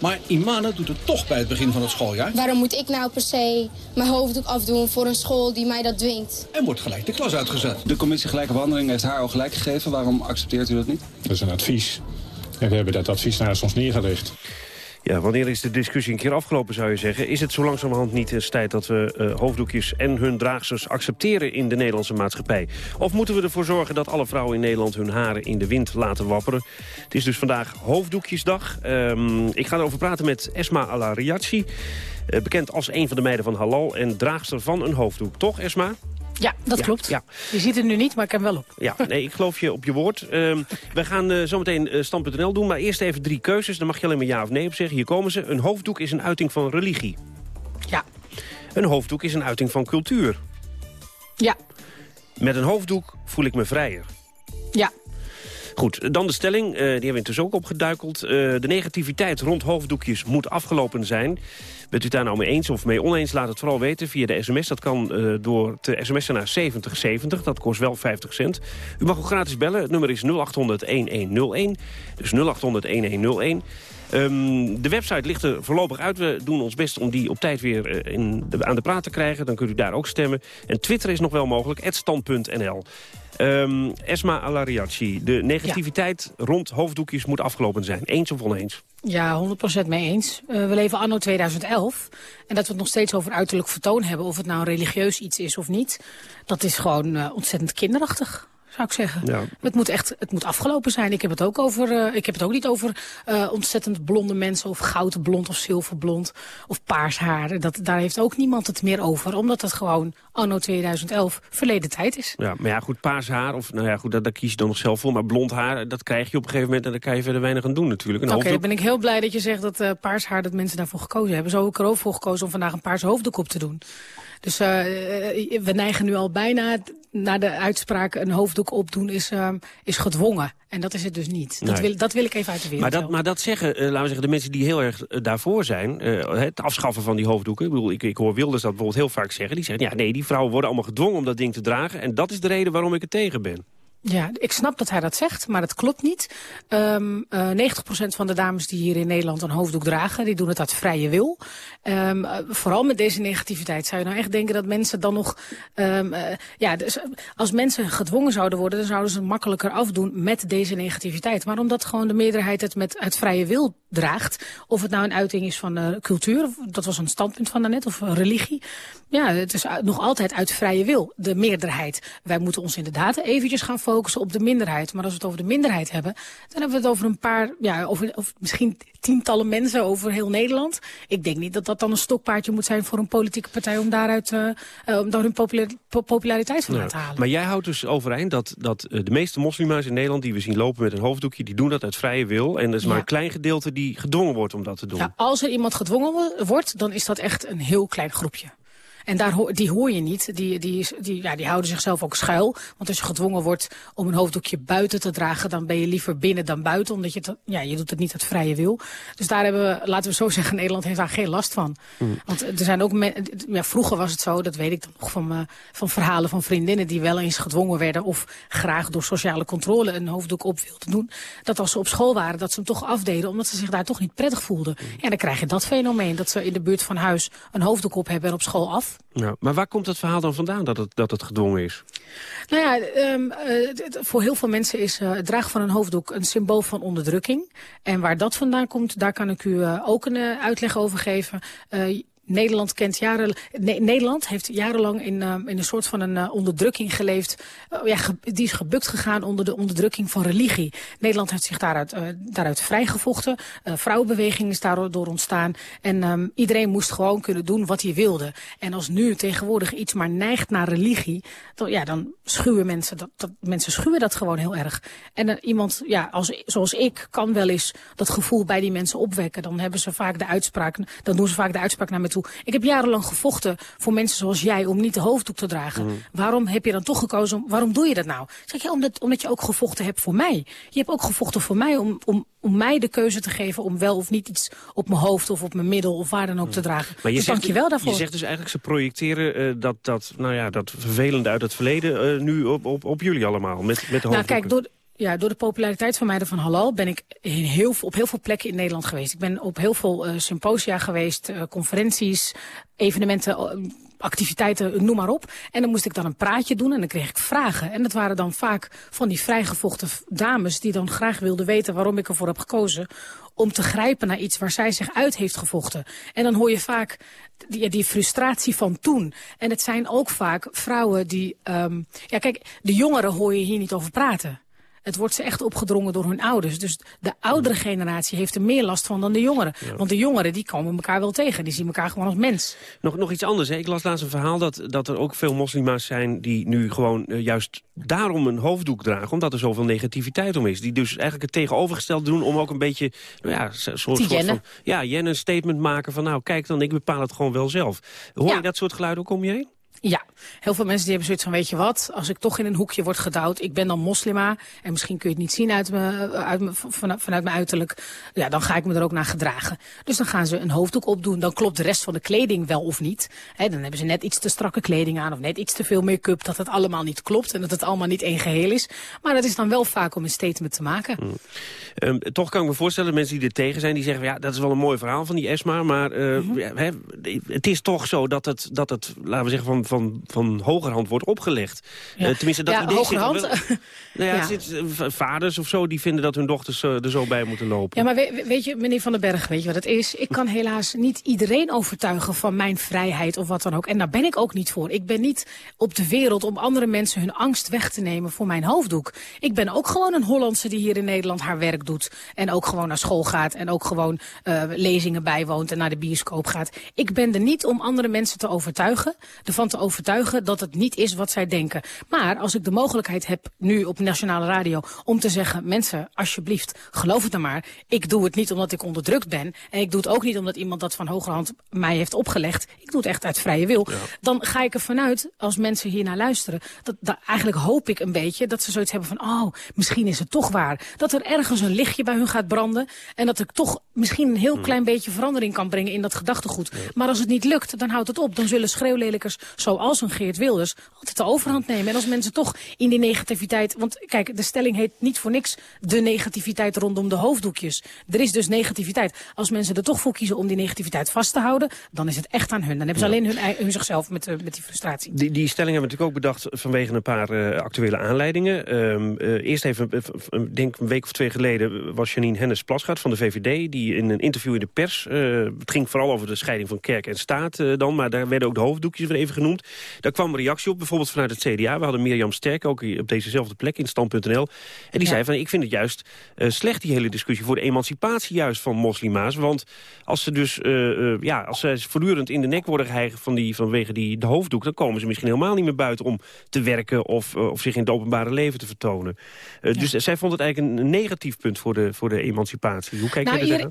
Maar Imane doet het toch bij het begin van het schooljaar. Waarom moet ik nou per se mijn hoofddoek afdoen voor een school die mij dat dwingt? En wordt gelijk de klas uitgezet. De commissie Gelijke Behandeling heeft haar al gelijk gegeven. Waarom accepteert u dat niet? Dat is een advies. En we hebben dat advies naast ons neergelegd. Ja, wanneer is de discussie een keer afgelopen, zou je zeggen? Is het zo langzamerhand niet eens tijd dat we uh, hoofddoekjes en hun draagsters accepteren in de Nederlandse maatschappij? Of moeten we ervoor zorgen dat alle vrouwen in Nederland hun haren in de wind laten wapperen? Het is dus vandaag Hoofddoekjesdag. Um, ik ga erover praten met Esma Alariachi, uh, bekend als een van de meiden van Halal en draagster van een hoofddoek. Toch, Esma? Ja, dat Ja, klopt. ja. Je ziet het nu niet, maar ik heb hem wel op. Ja, nee, ik geloof je op je woord. Ehm we gaan eh, zometeen stand.nl doen, maar eerst even drie keuzes. Daar mag je alleen maar ja of nee op zeggen. Hier komen ze. Een hoofddoek is een uiting van religie. Ja. Een hoofddoek is een uiting van cultuur. Ja. Met een hoofddoek voel ik me vrijer. Ja. Goed, dan de stelling, eh, die hebben we intussen ook opgeduikeld. Eh, de negativiteit rond hoofddoekjes moet afgelopen zijn. Bent u daar nou mee eens of mee oneens, laat het vooral weten via de sms. Dat kan eh, door te sms'en naar 7070, dat kost wel 50 cent. U mag ook gratis bellen, het nummer is 0800-1101. Dus 0800-1101. Ehm, de website ligt er voorlopig uit. We doen ons best om die op tijd weer eh, in de- aan de praat te krijgen. Dan kunt u daar ook stemmen. En Twitter is nog wel mogelijk, @stand.nl. Ehm, Esma Alariachi, de negativiteit rond hoofddoekjes moet afgelopen zijn. Eens of oneens? Ja, 100% mee eens. Eh, we leven anno 2011. En dat we het nog steeds over uiterlijk vertoon hebben... of het nou religieus iets is of niet... dat is gewoon eh, ontzettend kinderachtig. Zou ik zeggen. Ja. Het moet echt het moet afgelopen zijn. Ik heb het ook, over, eh, ik heb het ook niet over eh, ontzettend blonde mensen... of goudblond of zilverblond of paars haar. Dat, daar heeft ook niemand het meer over. Omdat het gewoon anno 2011 verleden tijd is. Ja, maar ja, goed, paars haar, of nou ja, goed, dat, daar kies je dan nog zelf voor. Maar blond haar, dat krijg je op een gegeven moment en daar kan je verder weinig aan doen natuurlijk. Oké, dan ben ik heel blij dat je zegt dat eh paars haar dat mensen daarvoor gekozen hebben. Zo heb ik er ook voor gekozen om vandaag een paars hoofddoek op te doen. Dus eh, eh, we neigen nu al bijna naar de uitspraak een hoofddoek opdoen is, eh, is gedwongen. En dat is het dus niet. Dat, Nee. wil, dat wil ik even uit de wereld Maar dat, maar dat zeggen, eh, laten we zeggen, de mensen die heel erg eh, daarvoor zijn... eh, het afschaffen van die hoofddoeken. Ik, bedoel, ik, ik hoor Wilders dat bijvoorbeeld heel vaak zeggen. Die zeggen, ja, nee, die vrouwen worden allemaal gedwongen om dat ding te dragen. En dat is de reden waarom ik er tegen ben. Ja, ik snap dat hij dat zegt, maar dat klopt niet. Ehm eh 90% van de dames die hier in Nederland een hoofddoek dragen... die doen het uit vrije wil. Ehm, eh, vooral met deze negativiteit. Zou je nou echt denken dat mensen dan nog... ehm, eh, ja, dus, als mensen gedwongen zouden worden... dan zouden ze het makkelijker afdoen met deze negativiteit. Maar omdat gewoon de meerderheid het met uit vrije wil draagt... of het nou een uiting is van cultuur... dat was een standpunt van daarnet, of religie... ja, het is nog altijd uit vrije wil, de meerderheid. Wij moeten ons inderdaad eventjes gaan focussen op de minderheid. Maar als we het over de minderheid hebben... dan hebben we het over een paar, ja, over, over misschien tientallen mensen over heel Nederland. Ik denk niet dat dat dan een stokpaardje moet zijn voor een politieke partij... om daaruit eh, eh, om daar hun popula- po- populariteit van Ja. te halen. Maar jij houdt dus overeind dat, dat eh, de meeste moslima's in Nederland... die we zien lopen met een hoofddoekje, die doen dat uit vrije wil. En er is maar een klein gedeelte die gedwongen wordt om dat te doen. Ja, als er iemand gedwongen wo- wordt, dan is dat echt een heel klein groepje. En daar ho die hoor je niet. Die, die, die, ja, die houden zichzelf ook schuil. Want als je gedwongen wordt om een hoofddoekje buiten te dragen... dan ben je liever binnen dan buiten. Omdat je, het, ja, je doet het niet uit vrije wil. Dus daar hebben we, laten we zo zeggen, Nederland heeft daar geen last van. Want er zijn ook ja, vroeger was het zo, dat weet ik dan nog van, eh, van verhalen van vriendinnen... die wel eens gedwongen werden of graag door sociale controle een hoofddoek op wilden doen. Dat als ze op school waren, dat ze hem toch afdeden... omdat ze zich daar toch niet prettig voelden. Ja, dan krijg je dat fenomeen, dat ze in de buurt van huis een hoofddoek op hebben en op school af. Maar waar komt dat verhaal dan vandaan dat het, dat het gedwongen is? Nou ja, ehm, eh, het- het- voor heel veel mensen is eh, het dragen van een hoofddoek een symbool van onderdrukking. En waar dat vandaan komt, daar kan ik u eh, ook een uitleg over geven. Nederland, kent jaren, Ne- Nederland heeft jarenlang in, eh, in een soort van een eh, onderdrukking geleefd. Eh, ja, die is gebukt gegaan onder de onderdrukking van religie. Nederland heeft zich daaruit, eh, daaruit vrijgevochten. Vrouwenbeweging is daardoor ontstaan. En ehm, iedereen moest gewoon kunnen doen wat hij wilde. En als nu tegenwoordig iets maar neigt naar religie... dan, ja, dan schuwen mensen dat, dat. Mensen schuwen dat gewoon heel erg. En eh, iemand, ja, als, zoals ik, kan wel eens dat gevoel bij die mensen opwekken. Dan hebben ze vaak de uitspraak, dan doen ze vaak de uitspraak naar me toe. Ik heb jarenlang gevochten voor mensen zoals jij om niet de hoofddoek te dragen. Mhm. Waarom heb je dan toch gekozen? Om, waarom doe je dat nou? Zeg je, omdat, omdat je ook gevochten hebt voor mij. Je hebt ook gevochten voor mij om, om, om mij de keuze te geven om wel of niet iets op mijn hoofd of op mijn middel of waar dan ook te dragen. Maar je dus zegt, dank je wel daarvoor. Je zegt dus eigenlijk, ze projecteren eh, dat, dat, nou ja, dat vervelende uit het verleden eh, nu op, op, op jullie allemaal, met, met de Nou, hoofddoeken. kijk, door, ja, door de populariteit van Meiden van Halal ben ik in heel, op heel veel plekken in Nederland geweest. Ik ben op heel veel eh, symposia geweest, eh, conferenties, evenementen, eh, activiteiten, noem maar op. En dan moest ik dan een praatje doen en dan kreeg ik vragen. En dat waren dan vaak van die vrijgevochten dames die dan graag wilden weten waarom ik ervoor heb gekozen om te grijpen naar iets waar zij zich uit heeft gevochten. En dan hoor je vaak die, die frustratie van toen. En het zijn ook vaak vrouwen die... ehm, ja, kijk, de jongeren hoor je hier niet over praten. Het wordt ze echt opgedrongen door hun ouders. Dus de oudere generatie heeft er meer last van dan de jongeren. Want de jongeren die komen elkaar wel tegen. Die zien elkaar gewoon als mens. Nog, nog iets anders. Hè? Ik las laatst een verhaal dat, dat er ook veel moslima's zijn... die nu gewoon uh, juist daarom een hoofddoek dragen. Omdat er zoveel negativiteit om is. Die dus eigenlijk het tegenovergestelde doen om ook een beetje... Nou ja, soort, soort van, ja, Jen een statement maken van... nou, kijk dan, ik bepaal het gewoon wel zelf. Hoor ja. je dat soort geluiden ook om je heen? Ja, heel veel mensen die hebben zoiets van, weet je wat, als ik toch in een hoekje word gedouwd, ik ben dan moslima, en misschien kun je het niet zien uit me, uit me, vanuit, vanuit mijn uiterlijk, ja, dan ga ik me er ook naar gedragen. Dus dan gaan ze een hoofddoek opdoen, dan klopt de rest van de kleding wel of niet. He, dan hebben ze net iets te strakke kleding aan, of net iets te veel make-up, dat het allemaal niet klopt en dat het allemaal niet één geheel is. Maar dat is dan wel vaak om een statement te maken. Hmm. Um, toch kan ik me voorstellen, mensen die er tegen zijn, die zeggen, ja, dat is wel een mooi verhaal van die ESMA, maar uh, mm -hmm. he, het is toch zo dat het, dat het laten we zeggen, van, van, van hogerhand wordt opgelegd. Ja. Uh, tenminste, dat ja, idee hogerhand. zit wel. nou ja, ja. Zit, uh, vaders of zo, die vinden dat hun dochters uh, er zo bij moeten lopen. Ja, maar we, weet je, meneer Van den Berg, weet je wat het is? Ik kan helaas niet iedereen overtuigen van mijn vrijheid of wat dan ook. En daar ben ik ook niet voor. Ik ben niet op de wereld om andere mensen hun angst weg te nemen voor mijn hoofddoek. Ik ben ook gewoon een Hollandse die hier in Nederland haar werk doet. En ook gewoon naar school gaat en ook gewoon uh, lezingen bijwoont en naar de bioscoop gaat. Ik ben er niet om andere mensen te overtuigen, ervan te overtuigen dat het niet is wat zij denken. Maar als ik de mogelijkheid heb nu op nationale radio om te zeggen, mensen, alsjeblieft, geloof het dan maar. Ik doe het niet omdat ik onderdrukt ben. En ik doe het ook niet omdat iemand dat van hogerhand mij heeft opgelegd. Ik doe het echt uit vrije wil. Ja. Dan ga ik ervan uit, als mensen hier naar luisteren, dat, dat eigenlijk hoop ik een beetje dat ze zoiets hebben van, oh, misschien is het toch waar. Dat er ergens een lichtje bij hun gaat branden. En dat ik toch misschien een heel klein beetje verandering kan brengen in dat gedachtegoed. Ja. Maar als het niet lukt, dan houdt het op. Dan zullen schreeuwlelijkers zoals een Geert Wilders altijd de overhand nemen. En als mensen toch in die negativiteit... Want kijk, de stelling heet niet voor niks de negativiteit rondom de hoofddoekjes. Er is dus negativiteit. Als mensen er toch voor kiezen om die negativiteit vast te houden... dan is het echt aan hun. Dan hebben ze alleen hun, hun zichzelf met, uh, met die frustratie. Die, die stelling hebben we natuurlijk ook bedacht vanwege een paar uh, actuele aanleidingen. Um, uh, eerst even, denk een week of twee geleden... was Janine Hennis Plasgaard van de VVD... die in een interview in de pers... het ging vooral over de scheiding van kerk en staat dan... maar daar werden ook de hoofddoekjes weer even genoemd. Daar kwam een reactie op, bijvoorbeeld vanuit het CDA. We hadden Mirjam Sterk ook op dezezelfde plek in stand.nl. En die ja. zei van, ik vind het juist uh, slecht, die hele discussie... voor de emancipatie juist van moslima's. Want als ze dus, uh, uh, ja, als ze voortdurend in de nek worden geheigd... Van die, vanwege die, de hoofddoek, dan komen ze misschien helemaal niet meer buiten... om te werken of, of zich in het openbare leven te vertonen. Ja. Dus zij vond het eigenlijk een negatief punt voor de, voor de emancipatie. Hoe kijk nou, je daar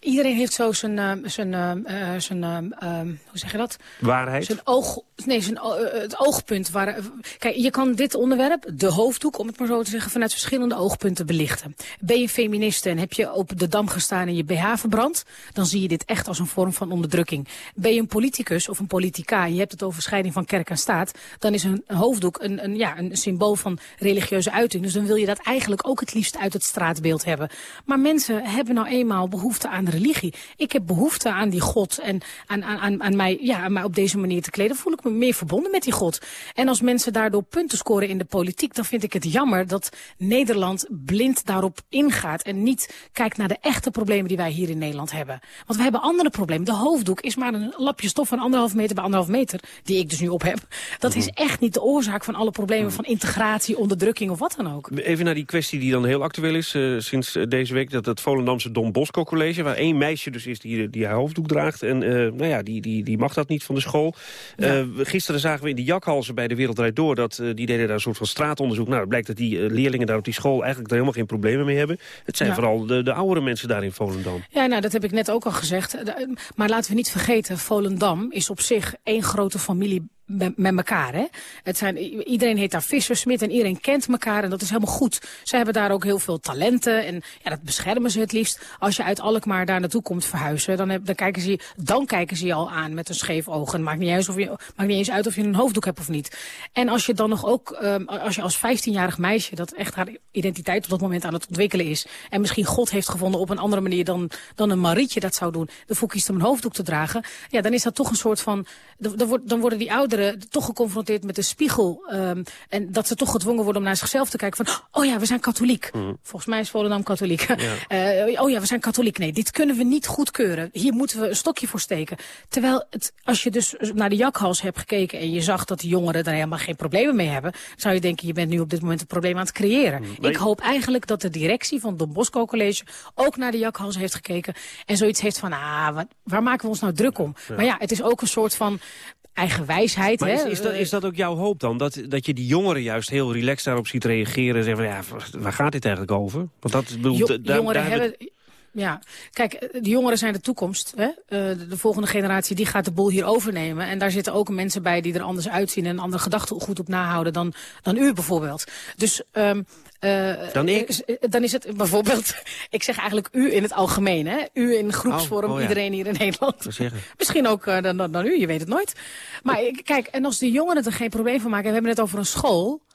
Iedereen heeft zo zijn, uh, zijn, uh, zijn uh, hoe zeg je dat? Waarheid? Zijn oog, nee, zijn, het oogpunt. Waar, kijk, je kan dit onderwerp, de hoofddoek, om het maar zo te zeggen, vanuit verschillende oogpunten belichten. Ben je feministe en heb je op de dam gestaan en je BH verbrand, dan zie je dit echt als een vorm van onderdrukking. Ben je een politicus of een politica en je hebt het over scheiding van kerk en staat, dan is een hoofddoek een, een, ja, een symbool van religieuze uiting. Dus dan wil je dat eigenlijk ook het liefst uit het straatbeeld hebben. Maar mensen hebben nou eenmaal behoefte aan religie. Ik heb behoefte aan die God en aan, aan, aan, mij, ja, aan mij op deze manier te kleden. voel ik me meer verbonden met die God. En als mensen daardoor punten scoren in de politiek, dan vind ik het jammer dat Nederland blind daarop ingaat en niet kijkt naar de echte problemen die wij hier in Nederland hebben. Want we hebben andere problemen. De hoofddoek is maar een lapje stof van anderhalf meter bij anderhalf meter, die ik dus nu op heb. Dat is echt niet de oorzaak van alle problemen van integratie, onderdrukking of wat dan ook. Even naar die kwestie die dan heel actueel is uh, sinds uh, deze week, dat het Volendamse Don Bosco College, waar één meisje dus is die, die haar hoofddoek draagt. En uh, nou ja, die, die, die mag dat niet van de school. Ja. Uh, gisteren zagen we in de jakhalzen bij de Wereldrijd Door... dat uh, die deden daar een soort van straatonderzoek. Nou, het blijkt dat die leerlingen daar op die school... eigenlijk daar helemaal geen problemen mee hebben. Het zijn ja. vooral de, de oudere mensen daar in Volendam. Ja, nou, dat heb ik net ook al gezegd. Maar laten we niet vergeten, Volendam is op zich één grote familie met elkaar. Hè? Het zijn, iedereen heet daar Vissersmit en iedereen kent elkaar en dat is helemaal goed. Ze hebben daar ook heel veel talenten en ja, dat beschermen ze het liefst. Als je uit Alkmaar daar naartoe komt verhuizen, dan, heb, dan, kijken ze, dan kijken ze je al aan met een scheef oog. En maakt niet, eens of je, maakt niet eens uit of je een hoofddoek hebt of niet. En als je dan nog ook, um, als je als 15-jarig meisje, dat echt haar identiteit op dat moment aan het ontwikkelen is, en misschien God heeft gevonden op een andere manier dan, dan een Marietje dat zou doen, ervoor kiest om een hoofddoek te dragen, ja, dan is dat toch een soort van, dan, dan worden die ouderen kinderen toch geconfronteerd met de spiegel. Um, en dat ze toch gedwongen worden om naar zichzelf te kijken van... oh ja, we zijn katholiek. Mhm. Volgens mij is Volendam katholiek. Eh, oh ja, we zijn katholiek. Nee, dit kunnen we niet goedkeuren. Hier moeten we een stokje voor steken. Terwijl het, als je dus naar de jakhals hebt gekeken... en je zag dat de jongeren daar helemaal geen problemen mee hebben... zou je denken, je bent nu op dit moment een probleem aan het creëren. Mhm. Ik hoop eigenlijk dat de directie van Don Bosco College... ook naar de jakhals heeft gekeken en zoiets heeft van... ah, waar maken we ons nou druk om? Ja. Maar ja, het is ook een soort van eigen wijsheid. Maar hè? is, is, dat, is dat ook jouw hoop dan? Dat, dat je die jongeren juist heel relaxed daarop ziet reageren... en zeggen van, ja, waar gaat dit eigenlijk over? Want dat, bedoel, Jo- daar- jongeren daar hebben... Ja, kijk, eh, de jongeren zijn de toekomst. Hè? Eh, de, de volgende generatie die gaat de boel hier overnemen. En daar zitten ook mensen bij die er anders uitzien... en andere gedachtegoed op nahouden dan, dan u bijvoorbeeld. Dus... ehm, eh, Dan ik? is- eh, Dan is het bijvoorbeeld... Ik zeg eigenlijk u in het algemeen, hè? U in groepsvorm, Oh, oh ja. iedereen hier in Nederland. Misschien ook eh, dan, dan, dan u, je weet het nooit. Maar ik- kijk, en als de jongeren er geen probleem van maken... en we hebben het over een school...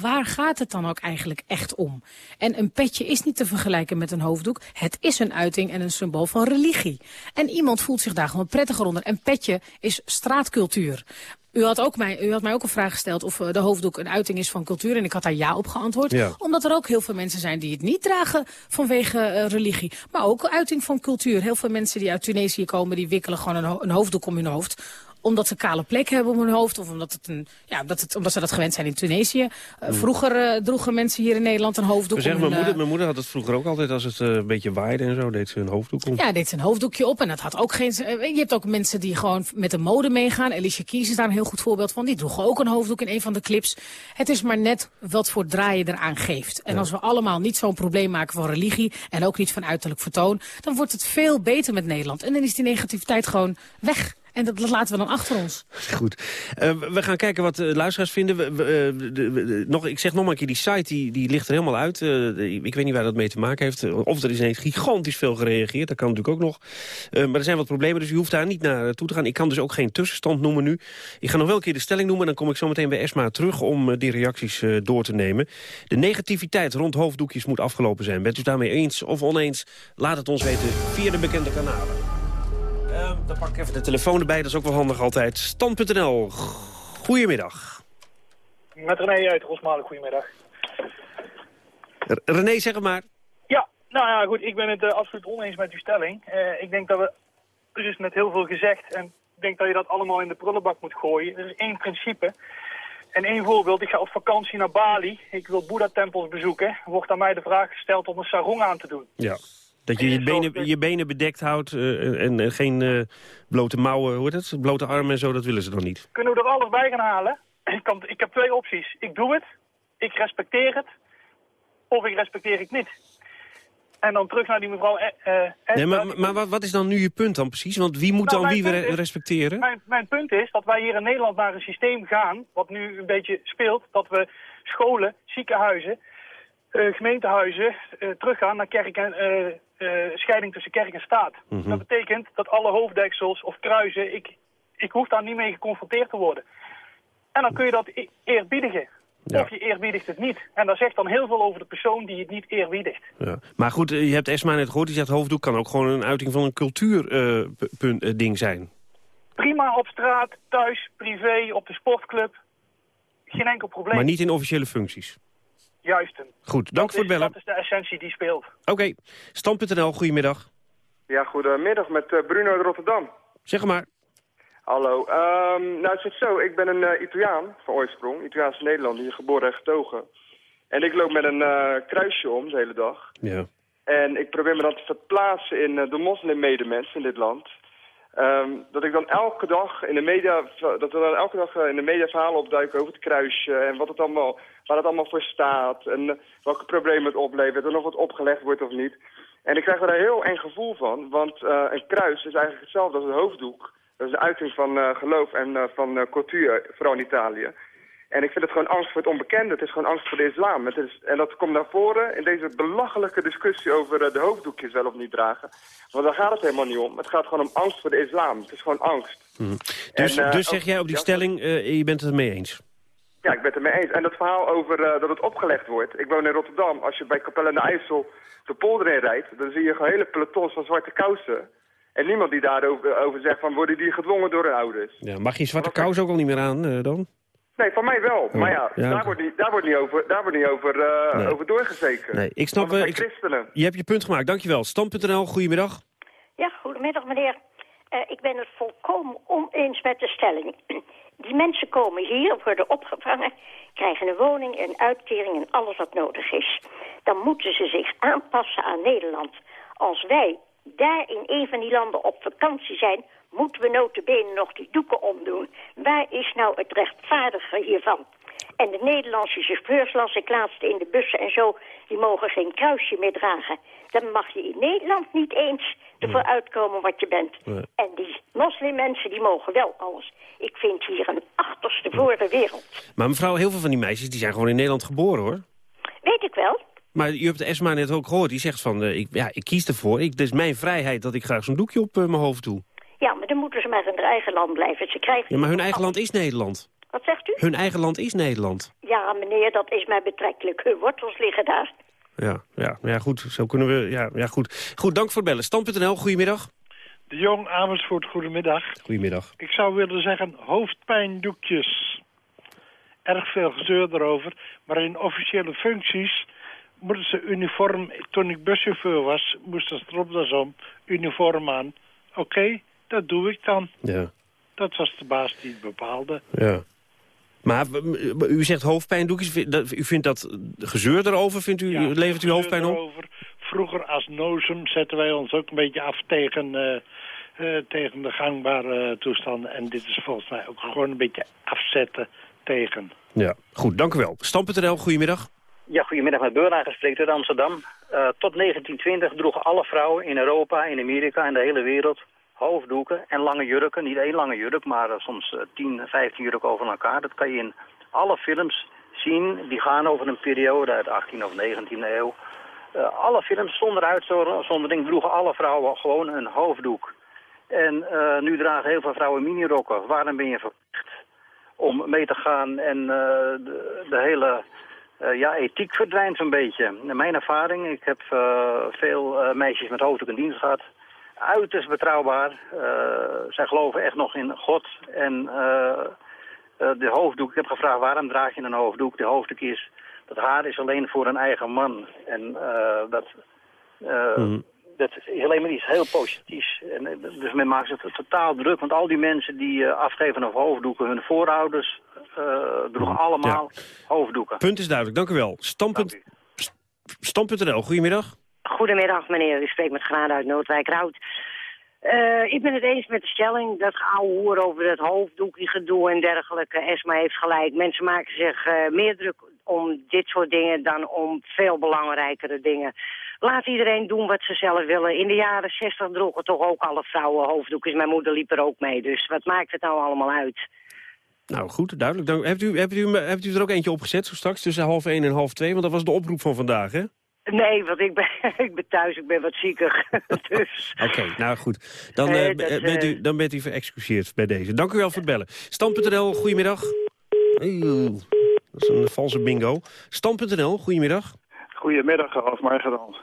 Waar gaat het dan ook eigenlijk echt om? En een petje is niet te vergelijken met een hoofddoek. Het is een uiting en een symbool van religie. En iemand voelt zich daar gewoon prettiger onder. En petje is straatcultuur. U had, ook mij, u had mij ook een vraag gesteld of eh, de hoofddoek een uiting is van cultuur. En ik had daar ja op geantwoord. Ja. Omdat er ook heel veel mensen zijn die het niet dragen vanwege eh, religie. Maar ook een uiting van cultuur. Heel veel mensen die uit Tunesië komen, die wikkelen gewoon een, ho- een hoofddoek om hun hoofd omdat ze kale plek hebben om hun hoofd. Of omdat, het een, ja, omdat, het, omdat ze dat gewend zijn in Tunesië. Eh, Hmm. Vroeger eh, droegen mensen hier in Nederland een hoofddoek. Om mijn, hun, moeder, mijn moeder had het vroeger ook altijd als het eh, een beetje waaide en zo. Deed ze een hoofddoek om. ja, deed ze een hoofddoekje op en dat had ook geen... Je hebt ook mensen die gewoon met de mode meegaan. Alicia Keys is daar een heel goed voorbeeld van. Die droegen ook een hoofddoek in een van de clips. Het is maar net wat voor draai je eraan geeft. En als we allemaal niet zo'n probleem maken van religie... en ook niet van uiterlijk vertoon... dan wordt het veel beter met Nederland. En dan is die negativiteit gewoon weg. En dat, laten we dan achter ons. Goed. Eh, we gaan kijken wat de luisteraars vinden. We, eh, nog, ik zeg nog maar een keer, die site die, die ligt er helemaal uit. Eh, ik weet niet waar dat mee te maken heeft. Eh, Of er is ineens gigantisch veel gereageerd. Dat kan natuurlijk ook nog. Eh, maar er zijn wat problemen, dus u hoeft daar niet naar toe te gaan. Ik kan dus ook geen tussenstand noemen nu. Ik ga nog wel een keer de stelling noemen. Dan kom ik zo meteen bij Esma terug om eh, die reacties eh, door te nemen. De negativiteit rond hoofddoekjes moet afgelopen zijn. Bent u daarmee eens of oneens? Laat het ons weten via de bekende kanalen. Ehm, dan pak ik even de telefoon erbij, dat is ook wel handig altijd. Stand.nl, goedemiddag. Met René uit Rosmalen, goedemiddag. R- René, zeg het maar. Ja, nou ja, goed, ik ben het eh, absoluut oneens met uw stelling. Eh, ik denk dat we, er is net heel veel gezegd en ik denk dat je dat allemaal in de prullenbak moet gooien. Er is één principe en één voorbeeld. Ik ga op vakantie naar Bali, ik wil Boeddha-tempels bezoeken. Wordt aan mij de vraag gesteld om een sarong aan te doen. Ja. Dat je je benen, je benen bedekt houdt eh, en geen eh, blote mouwen, heet het? Blote armen en zo, dat willen ze dan niet. Kunnen we er alles bij gaan halen? Ik, kan, ik heb twee opties. Ik doe het, ik respecteer het, of ik respecteer het niet. En dan terug naar die mevrouw... eh, Nee, maar maar wat, wat is dan nu je punt dan precies? Want wie moet Nou, dan wie re- is- respecteren? Mijn, mijn punt is dat wij hier in Nederland naar een systeem gaan, wat nu een beetje speelt, dat we scholen, ziekenhuizen, eh, gemeentehuizen eh, teruggaan naar kerk en, eh, scheiding tussen kerk en staat. Mhm. Dat betekent dat alle hoofddeksels of kruisen, ik, ik hoef daar niet mee geconfronteerd te worden. En dan kun je dat e- eerbiedigen. Ja. Of je eerbiedigt het niet. En dat zegt dan heel veel over de persoon die het niet eerbiedigt. Ja. Maar goed, je hebt Esma net gehoord, die zegt hoofddoek kan ook gewoon een uiting van een cultuurding zijn. Prima op straat, thuis, privé, op de sportclub. Geen enkel probleem. Maar niet in officiële functies. Juist. Goed, dank Dat voor het is- bellen. Dat is de essentie die speelt. Oké, stand.nl, goedemiddag. Ja, goedemiddag met eh, Bruno uit Rotterdam. Zeg maar. Hallo. Ehm, nou, het zit zo. Ik ben een eh, Italiaan van oorsprong. Italiaanse Nederlander, hier geboren en getogen. En ik loop met een eh, kruisje om de hele dag. Ja. En ik probeer me dan te verplaatsen in eh, de moslimmedemens in dit land. Ehm, dat ik dan elke dag in de media, dat er dan elke dag eh, in de media verhalen opduiken over het kruisje en wat het allemaal, waar het allemaal voor staat en eh, welke problemen het oplevert en of het opgelegd wordt of niet. En ik krijg er een heel eng gevoel van, want eh, een kruis is eigenlijk hetzelfde als een hoofddoek. Dat is een uiting van geloof en van cultuur, vooral in Italië. En ik vind het gewoon angst voor het onbekende. Het is gewoon angst voor de islam. Het is, en dat komt naar voren in deze belachelijke discussie over eh, de hoofddoekjes wel of niet dragen. Want daar gaat het helemaal niet om. Het gaat gewoon om angst voor de islam. Het is gewoon angst. Mhm. Dus, En, eh, dus zeg jij op die ja, stelling, eh, je bent het ermee eens? Ja, ik ben het ermee eens. En dat verhaal over dat het opgelegd wordt. Ik woon in Rotterdam. Als je bij Capelle aan de IJssel de polder in rijdt, dan zie je gewoon hele pelotons van zwarte kousen. En niemand die daarover over zegt van worden die gedwongen door hun ouders. Ja, mag je zwarte kous ook al niet meer aan dan? Nee, van mij wel. maar ja, Oh, ja, daar, wordt niet, daar wordt niet over, daar wordt niet over, eh, Nee. over doorgezeken. Nee, ik snap... Ik- christenen. je hebt je punt gemaakt, dankjewel. Stam.nl, goedemiddag. Ja, goedemiddag meneer. Eh, ik ben het volkomen oneens met de stelling. Die mensen komen hier, worden opgevangen, krijgen een woning, een uitkering en alles wat nodig is. Dan moeten ze zich aanpassen aan Nederland. Als wij daar in een van die landen op vakantie zijn, moeten we notabene nog die doeken omdoen. Waar is nou het rechtvaardige hiervan? En de Nederlandse chauffeurs las ik laatst in de bussen en zo, die mogen geen kruisje meer dragen. Dan mag je in Nederland niet eens ervoor uitkomen wat je bent. En die moslimmensen, die mogen wel alles. Ik vind hier een achterste voor de wereld. Maar mevrouw, heel veel van die meisjes die zijn gewoon in Nederland geboren, hoor. Weet ik wel. Maar u hebt de Esma net ook gehoord. Die zegt van, eh, ik, ja, ik kies ervoor. Ik, het is mijn vrijheid dat ik graag zo'n doekje op eh, mijn hoofd doe. Ja, maar dan moeten ze maar in hun eigen land blijven. Ze krijgen... Ja, maar hun eigen land is Nederland. Wat zegt u? Hun eigen land is Nederland. Ja, meneer, dat is mij betrekkelijk. Hun wortels liggen daar. Ja, ja, ja goed. Zo kunnen we... Ja, ja, goed. Goed, dank voor het bellen. Stam.nl, goedemiddag. De Jong Amersfoort, goedemiddag. Goedemiddag. Ik zou willen zeggen hoofdpijndoekjes. Erg veel gezeur erover. Maar in officiële functies moeten ze uniform... Toen ik buschauffeur was, moesten ze stropdas om, uniform aan. Oké, dat doe ik dan. Ja, Dat was de baas die het bepaalde. ja. Maar u zegt hoofdpijndoekjes. U vindt dat gezeur erover? Vindt u, levert u hoofdpijn op? Erover. Vroeger als nozem zetten wij ons ook een beetje af tegen, eh, eh, tegen de gangbare toestanden. En dit is volgens mij ook gewoon een beetje afzetten tegen. Ja, goed, dank u wel. Stam.nl, goedemiddag. Ja, goedemiddag met Beurlager spreekt uit Amsterdam. Eh, tot 1920 droegen alle vrouwen in Europa, in Amerika en de hele wereld hoofddoeken en lange jurken. Niet één lange jurk, maar eh, soms eh, 10, 15 jurken over elkaar. Dat kan je in alle films zien. Die gaan over een periode uit de 18e of 19e eeuw. Eh, alle films zonder uitzondering droegen alle vrouwen gewoon een hoofddoek. En eh, nu dragen heel veel vrouwen minirokken. Waarom ben je verplicht om mee te gaan en eh, de, de hele eh, ja, ethiek verdwijnt zo'n beetje. In mijn ervaring, ik heb eh, veel eh, meisjes met in dienst gehad. Uiterst betrouwbaar. Zij geloven echt nog in God. En de hoofddoek, ik heb gevraagd waarom draag je een hoofddoek? De hoofddoek is, dat haar is alleen voor een eigen man. En dat, eh, dat is alleen maar iets heel positiefs. En, eh, dus men maakt het totaal druk. Want al die mensen die eh, afgeven op hoofddoeken, hun voorouders eh, droegen allemaal hoofddoeken. Punt is duidelijk, dank u wel. Stam.nl, Stam.nl, goedemiddag. Goedemiddag meneer, u spreekt met Graan uit Noordwijk-Rout. Eh, ik ben het eens met de stelling, dat geouwe hoer over het hoofddoekje gedoe en dergelijke. Esma heeft gelijk, mensen maken zich eh, meer druk om dit soort dingen dan om veel belangrijkere dingen. Laat iedereen doen wat ze zelf willen. In de jaren 60 droegen toch ook alle vrouwen hoofddoekjes. Mijn moeder liep er ook mee, dus wat maakt het nou allemaal uit? Nou goed, duidelijk. Dank. Hebt, u, hebt, u, hebt u er ook eentje opgezet zo straks tussen half één en half twee? Want dat was de oproep van vandaag, hè? Nee, want ik ben, ik ben thuis, ik ben wat zieker. dus, Oké, nou goed. Dan, Nee, eh, dat, bent, eh, u, dan bent u verexcuseerd bij deze. Dank u wel voor het bellen. Stam.nl, goedemiddag. Dat is een valse bingo. Stam.nl, goedemiddag. Goedemiddag, Ralf Margerand.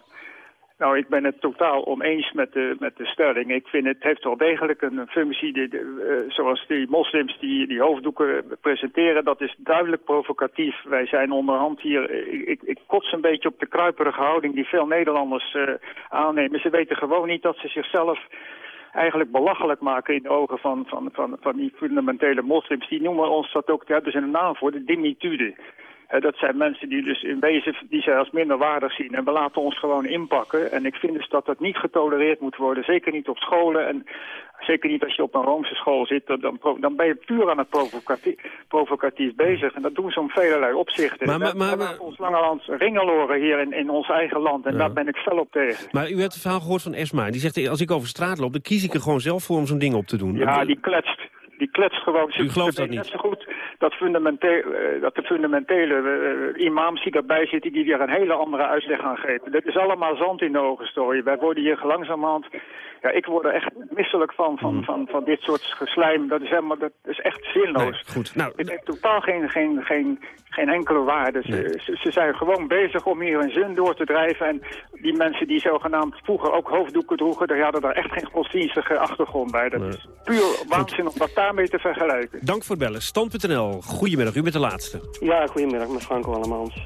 Nou, ik ben het totaal oneens met de, met de stelling. Ik vind het heeft wel degelijk een functie, de, eh, zoals die moslims die die hoofddoeken presenteren. Dat is duidelijk provocatief. Wij zijn onderhand hier, ik, ik, ik kots een beetje op de kruiperige houding die veel Nederlanders eh, aannemen. Ze weten gewoon niet dat ze zichzelf eigenlijk belachelijk maken in de ogen van, van, van, van die fundamentele moslims. Die noemen ons dat ook, daar hebben ze een naam voor, de dimitude. Eh, dat zijn mensen die dus in wezen die zij als minderwaardig zien. En we laten ons gewoon inpakken. En ik vind dus dat dat niet getolereerd moet worden. Zeker niet op scholen. En zeker niet als je op een Roomse school zit. Dan, dan ben je puur aan het provocatief, provocatief bezig. En dat doen ze om velelei opzichten. Maar- maar- We- maar- laten ons langerhand ringeloren hier in, in ons eigen land. En daar ben ik fel op tegen. Maar u hebt het verhaal gehoord van Esma. Die zegt, als ik over straat loop, dan kies ik er gewoon zelf voor om zo'n ding op te doen. Ja, die kletst. Die kletst gewoon. U gelooft dat niet? Net zo goed, dat, fundamenteel, uh, dat de fundamentele uh, imams die daarbij zitten... die er een hele andere uitleg gaan geven. Dat is allemaal zand in de ogen strooien. Wij worden hier langzamerhand... Ja, ik word er echt misselijk van, van, van, van dit soort geslijm. Dat is, helemaal, dat is echt zinloos. Nee, goed. Nou, het heeft totaal geen, geen, geen, geen enkele waarde. Ze, ze, zijn gewoon bezig om hier hun zin door te drijven. En die mensen die zogenaamd vroeger ook hoofddoeken droegen... daar hadden er echt geen godsdienstige achtergrond bij. Dat is puur waanzin om dat daarmee te vergelijken. Dank voor het bellen. Stand.nl, goedemiddag. U bent de laatste. Ja, goedemiddag, met Franco Allemans.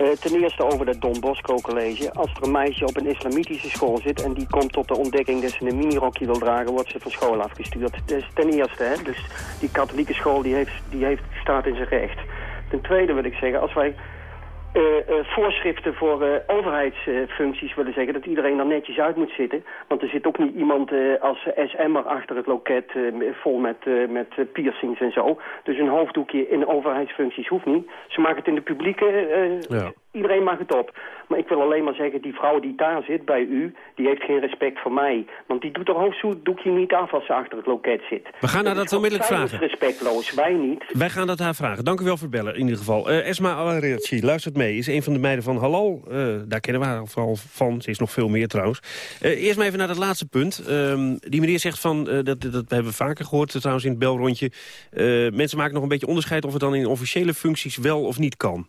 Uh, ten eerste over het Don Bosco College. Als er een meisje op een islamitische school zit... en die komt tot de ontdekking dat ze een minirokje wil dragen... wordt ze van school afgestuurd. Dus ten eerste, hè. Dus die katholieke school die heeft, die heeft, staat in zijn recht. Ten tweede wil ik zeggen, als wij uh, uh, voorschriften voor uh, overheidsfuncties willen zeggen... dat iedereen er netjes uit moet zitten. Want er zit ook niet iemand als SM'er achter het loket vol met, met piercings en zo. Dus een hoofddoekje in overheidsfuncties hoeft niet. Ze maken het in de publieke... Ja. Iedereen mag het op. Maar ik wil alleen maar zeggen, die vrouw die daar zit bij u... die heeft geen respect voor mij. Want die doet haar hoofddoekje niet af als ze achter het loket zit. We gaan haar dat onmiddellijk vragen. respectloos, wij niet. Wij gaan dat haar vragen. Dank u wel voor het bellen in ieder geval. Esma Alarechi, luistert Is een van de meiden van Halal. Uh, daar kennen we haar vooral van. Ze is nog veel meer trouwens. Uh, eerst maar even naar het laatste punt. Ehm, die meneer zegt van, dat, dat hebben we vaker gehoord trouwens in het belrondje. mensen maken nog een beetje onderscheid of het dan in officiële functies wel of niet kan.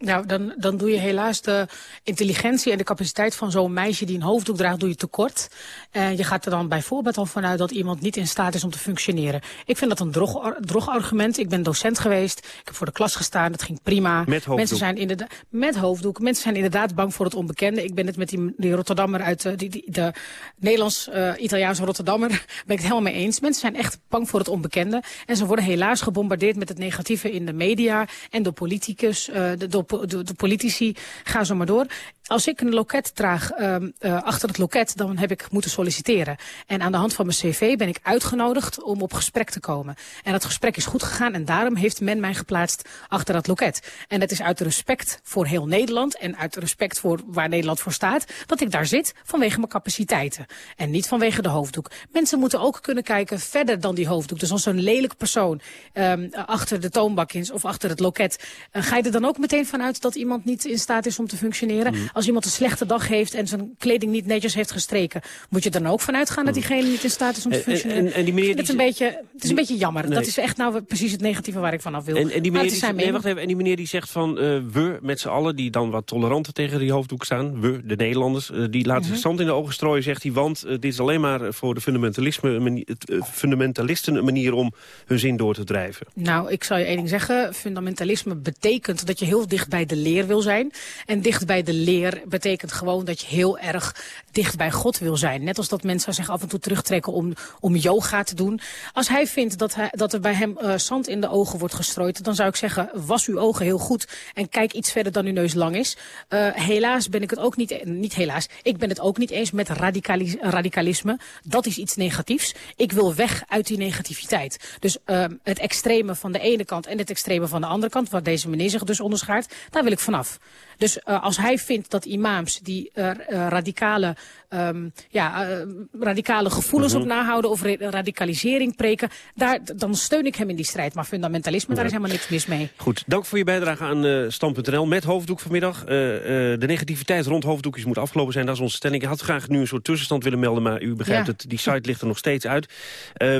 Nou, dan, dan doe je helaas de intelligentie en de capaciteit van zo'n meisje die een hoofddoek draagt, doe je tekort. En je gaat er dan bijvoorbeeld al vanuit dat iemand niet in staat is om te functioneren. Ik vind dat een drog, drogargument. Ik ben docent geweest. Ik heb voor de klas gestaan. Dat ging prima. Met hoofddoek. Mensen zijn inderdaad, met hoofddoek. Mensen zijn inderdaad bang voor het onbekende. Ik ben het met die, die Rotterdammer uit de, die, die, de Nederlands-Italiaanse uh, Rotterdammer ben ik het helemaal mee eens. Mensen zijn echt bang voor het onbekende. En ze worden helaas gebombardeerd met het negatieve in de media en door politicus, uh, door de, politici, ga zo maar door. Als ik een loket draag um, uh, achter het loket, dan heb ik moeten solliciteren. En aan de hand van mijn cv ben ik uitgenodigd om op gesprek te komen. En dat gesprek is goed gegaan en daarom heeft men mij geplaatst achter dat loket. En dat is uit respect voor heel Nederland en uit respect voor waar Nederland voor staat... dat ik daar zit vanwege mijn capaciteiten. En niet vanwege de hoofddoek. Mensen moeten ook kunnen kijken verder dan die hoofddoek. Dus als een lelijk persoon um, achter de toonbak is of achter het loket... Uh, ga je er dan ook meteen vanuit dat iemand niet in staat is om te functioneren? Mm. Als iemand een slechte dag heeft en zijn kleding niet netjes heeft gestreken... moet je dan ook vanuit gaan dat mm. diegene niet in staat is om te functioneren? En, en, die meneer het, is een beetje, het is een beetje jammer. Nee. Dat is echt nou precies het negatieve waar ik vanaf wil. En, en die meneer, die, nee, wacht even, en die meneer die zegt van uh, we met z'n allen... die dan wat toleranter tegen die hoofddoek staan, we, de Nederlanders... Uh, die laten mm -hmm. zand in de ogen strooien, zegt hij... want uh, dit is alleen maar voor de fundamentalisme, fundamentalisten een manier om hun zin door te drijven. Nou, ik zal je één ding zeggen. Fundamentalisme betekent dat je heel dicht bij de leer wil zijn. En dicht bij de leer betekent gewoon dat je heel erg dicht bij God wil zijn. Net als dat mensen zich af en toe terugtrekken om, om yoga te doen. Als hij vindt dat, hij, dat er bij hem uh, zand in de ogen wordt gestrooid... dan zou ik zeggen, was uw ogen heel goed en kijk iets verder dan uw neus lang is. Uh, helaas ben ik het ook niet, niet helaas, ik ben het ook niet eens met radicalis, radicalisme. Dat is iets negatiefs. Ik wil weg uit die negativiteit. Dus uh, het extreme van de ene kant en het extreme van de andere kant... waar deze meneer zich dus onderschaart, daar wil ik vanaf. Dus uh, als hij vindt dat imams die uh, radicale, um, ja, uh, radicale gevoelens op nahouden of radicalisering preken, daar, dan steun ik hem in die strijd. Maar fundamentalisme, ja. daar is helemaal niks mis mee. Goed, dank voor je bijdrage aan uh, Stand.nl met Hoofddoek vanmiddag. Uh, de negativiteit rond Hoofddoekjes moet afgelopen zijn, dat is onze stelling. Ik had graag nu een soort tussenstand willen melden, maar u begrijpt ja. het, die site ligt er nog steeds uit.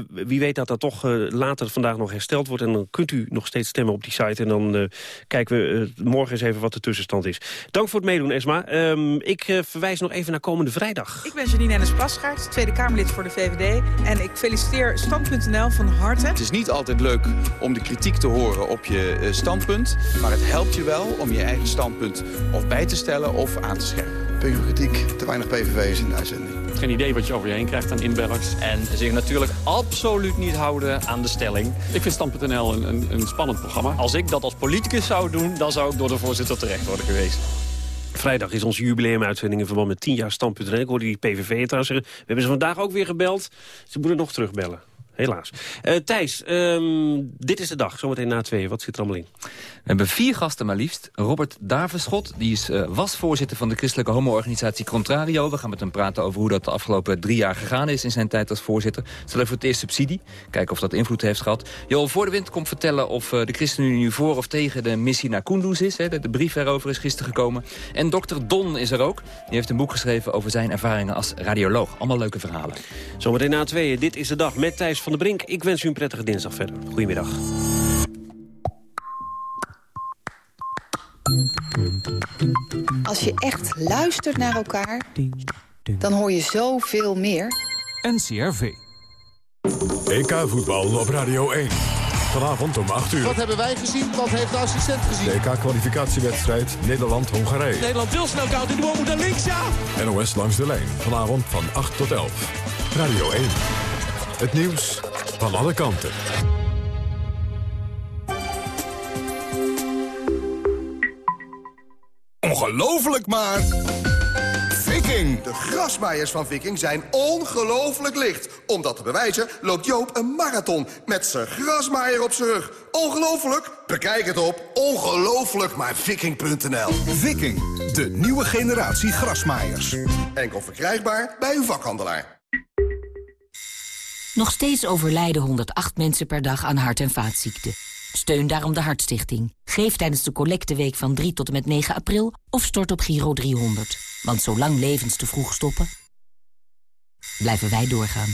Wie weet dat dat toch later vandaag nog hersteld wordt en dan kunt u nog steeds stemmen op die site. En dan uh, kijken we uh, morgen eens even wat de tussenstand is. Dank voor het meedoen, Esma. Um, ik uh, verwijs nog even naar komende vrijdag. Ik ben Janine Ennis Plasgaard, Tweede Kamerlid voor de VVD. En ik feliciteer Stand.nl van harte. Het is niet altijd leuk om de kritiek te horen op je uh, standpunt. Maar het helpt je wel om je eigen standpunt of bij te stellen of aan te scherpen. Punt van kritiek, te weinig PVV's in de uitzending geen idee wat je over je heen krijgt aan inbellers. En zich natuurlijk absoluut niet houden aan de stelling. Ik vind Stand.nl een, een, een spannend programma. Als ik dat als politicus zou doen, dan zou ik door de voorzitter terecht worden geweest. Vrijdag is onze jubileumuitzending in verband met 10 jaar Stand.nl. Ik hoorde die PVV trouwens zeggen, we hebben ze vandaag ook weer gebeld. Ze moeten nog terugbellen. Helaas. Uh, Thijs, ehm, dit is de dag, zometeen na twee. Wat zit er allemaal in? We hebben vier gasten maar liefst. Robert Daverschot, die is, uh, was voorzitter van de christelijke homo-organisatie Contrario. We gaan met hem praten over hoe dat de afgelopen drie jaar gegaan is... in zijn tijd als voorzitter. Stel voor het eerst subsidie. Kijken of dat invloed heeft gehad. Joel Voor de Wind komt vertellen of uh, de ChristenUnie nu voor of tegen de missie naar Kunduz is. Hè. De, de, brief erover is gisteren gekomen. En dokter Don is er ook. Die heeft een boek geschreven over zijn ervaringen als radioloog. Allemaal leuke verhalen. Zometeen na tweeën. Dit is de dag met Thijs van der Brink. Ik wens u een prettige dinsdag verder. Goedemiddag. Als je echt luistert naar elkaar, dan hoor je zoveel meer. NCRV. EK voetbal op Radio 1. Vanavond om 8 uur. Wat hebben wij gezien? Wat heeft de assistent gezien? De EK-kwalificatiewedstrijd Nederland-Hongarije. Nederland wil snel koud in de moet naar links, ja! NOS langs de lijn. Vanavond van 8 tot 11. Radio 1. Het nieuws van alle kanten. Ongelooflijk maar... Viking! De grasmaaiers van Viking zijn ongelooflijk licht. Om dat te bewijzen loopt Joop een marathon met zijn grasmaaier op zijn rug. Ongelooflijk? Bekijk het op ongelooflijkmaarviking.nl Viking, de nieuwe generatie grasmaaiers. Enkel verkrijgbaar bij uw vakhandelaar. Nog steeds overlijden 108 mensen per dag aan hart- en vaatziekten. Steun daarom de Hartstichting. Geef tijdens de collecteweek van 3 tot en met 9 april of stort op Giro 300. Want zolang levens te vroeg stoppen, blijven wij doorgaan.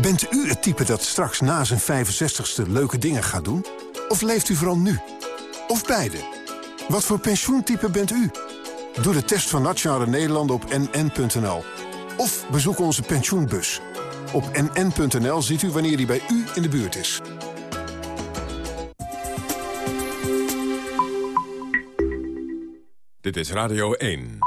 Bent u het type dat straks na zijn 65ste leuke dingen gaat doen? Of leeft u vooral nu? Of beide? Wat voor pensioentype bent u? Doe de test van Nationale Nederlanden op nn.nl. Of bezoek onze pensioenbus. Op nn.nl ziet u wanneer die bij u in de buurt is. Dit is Radio 1.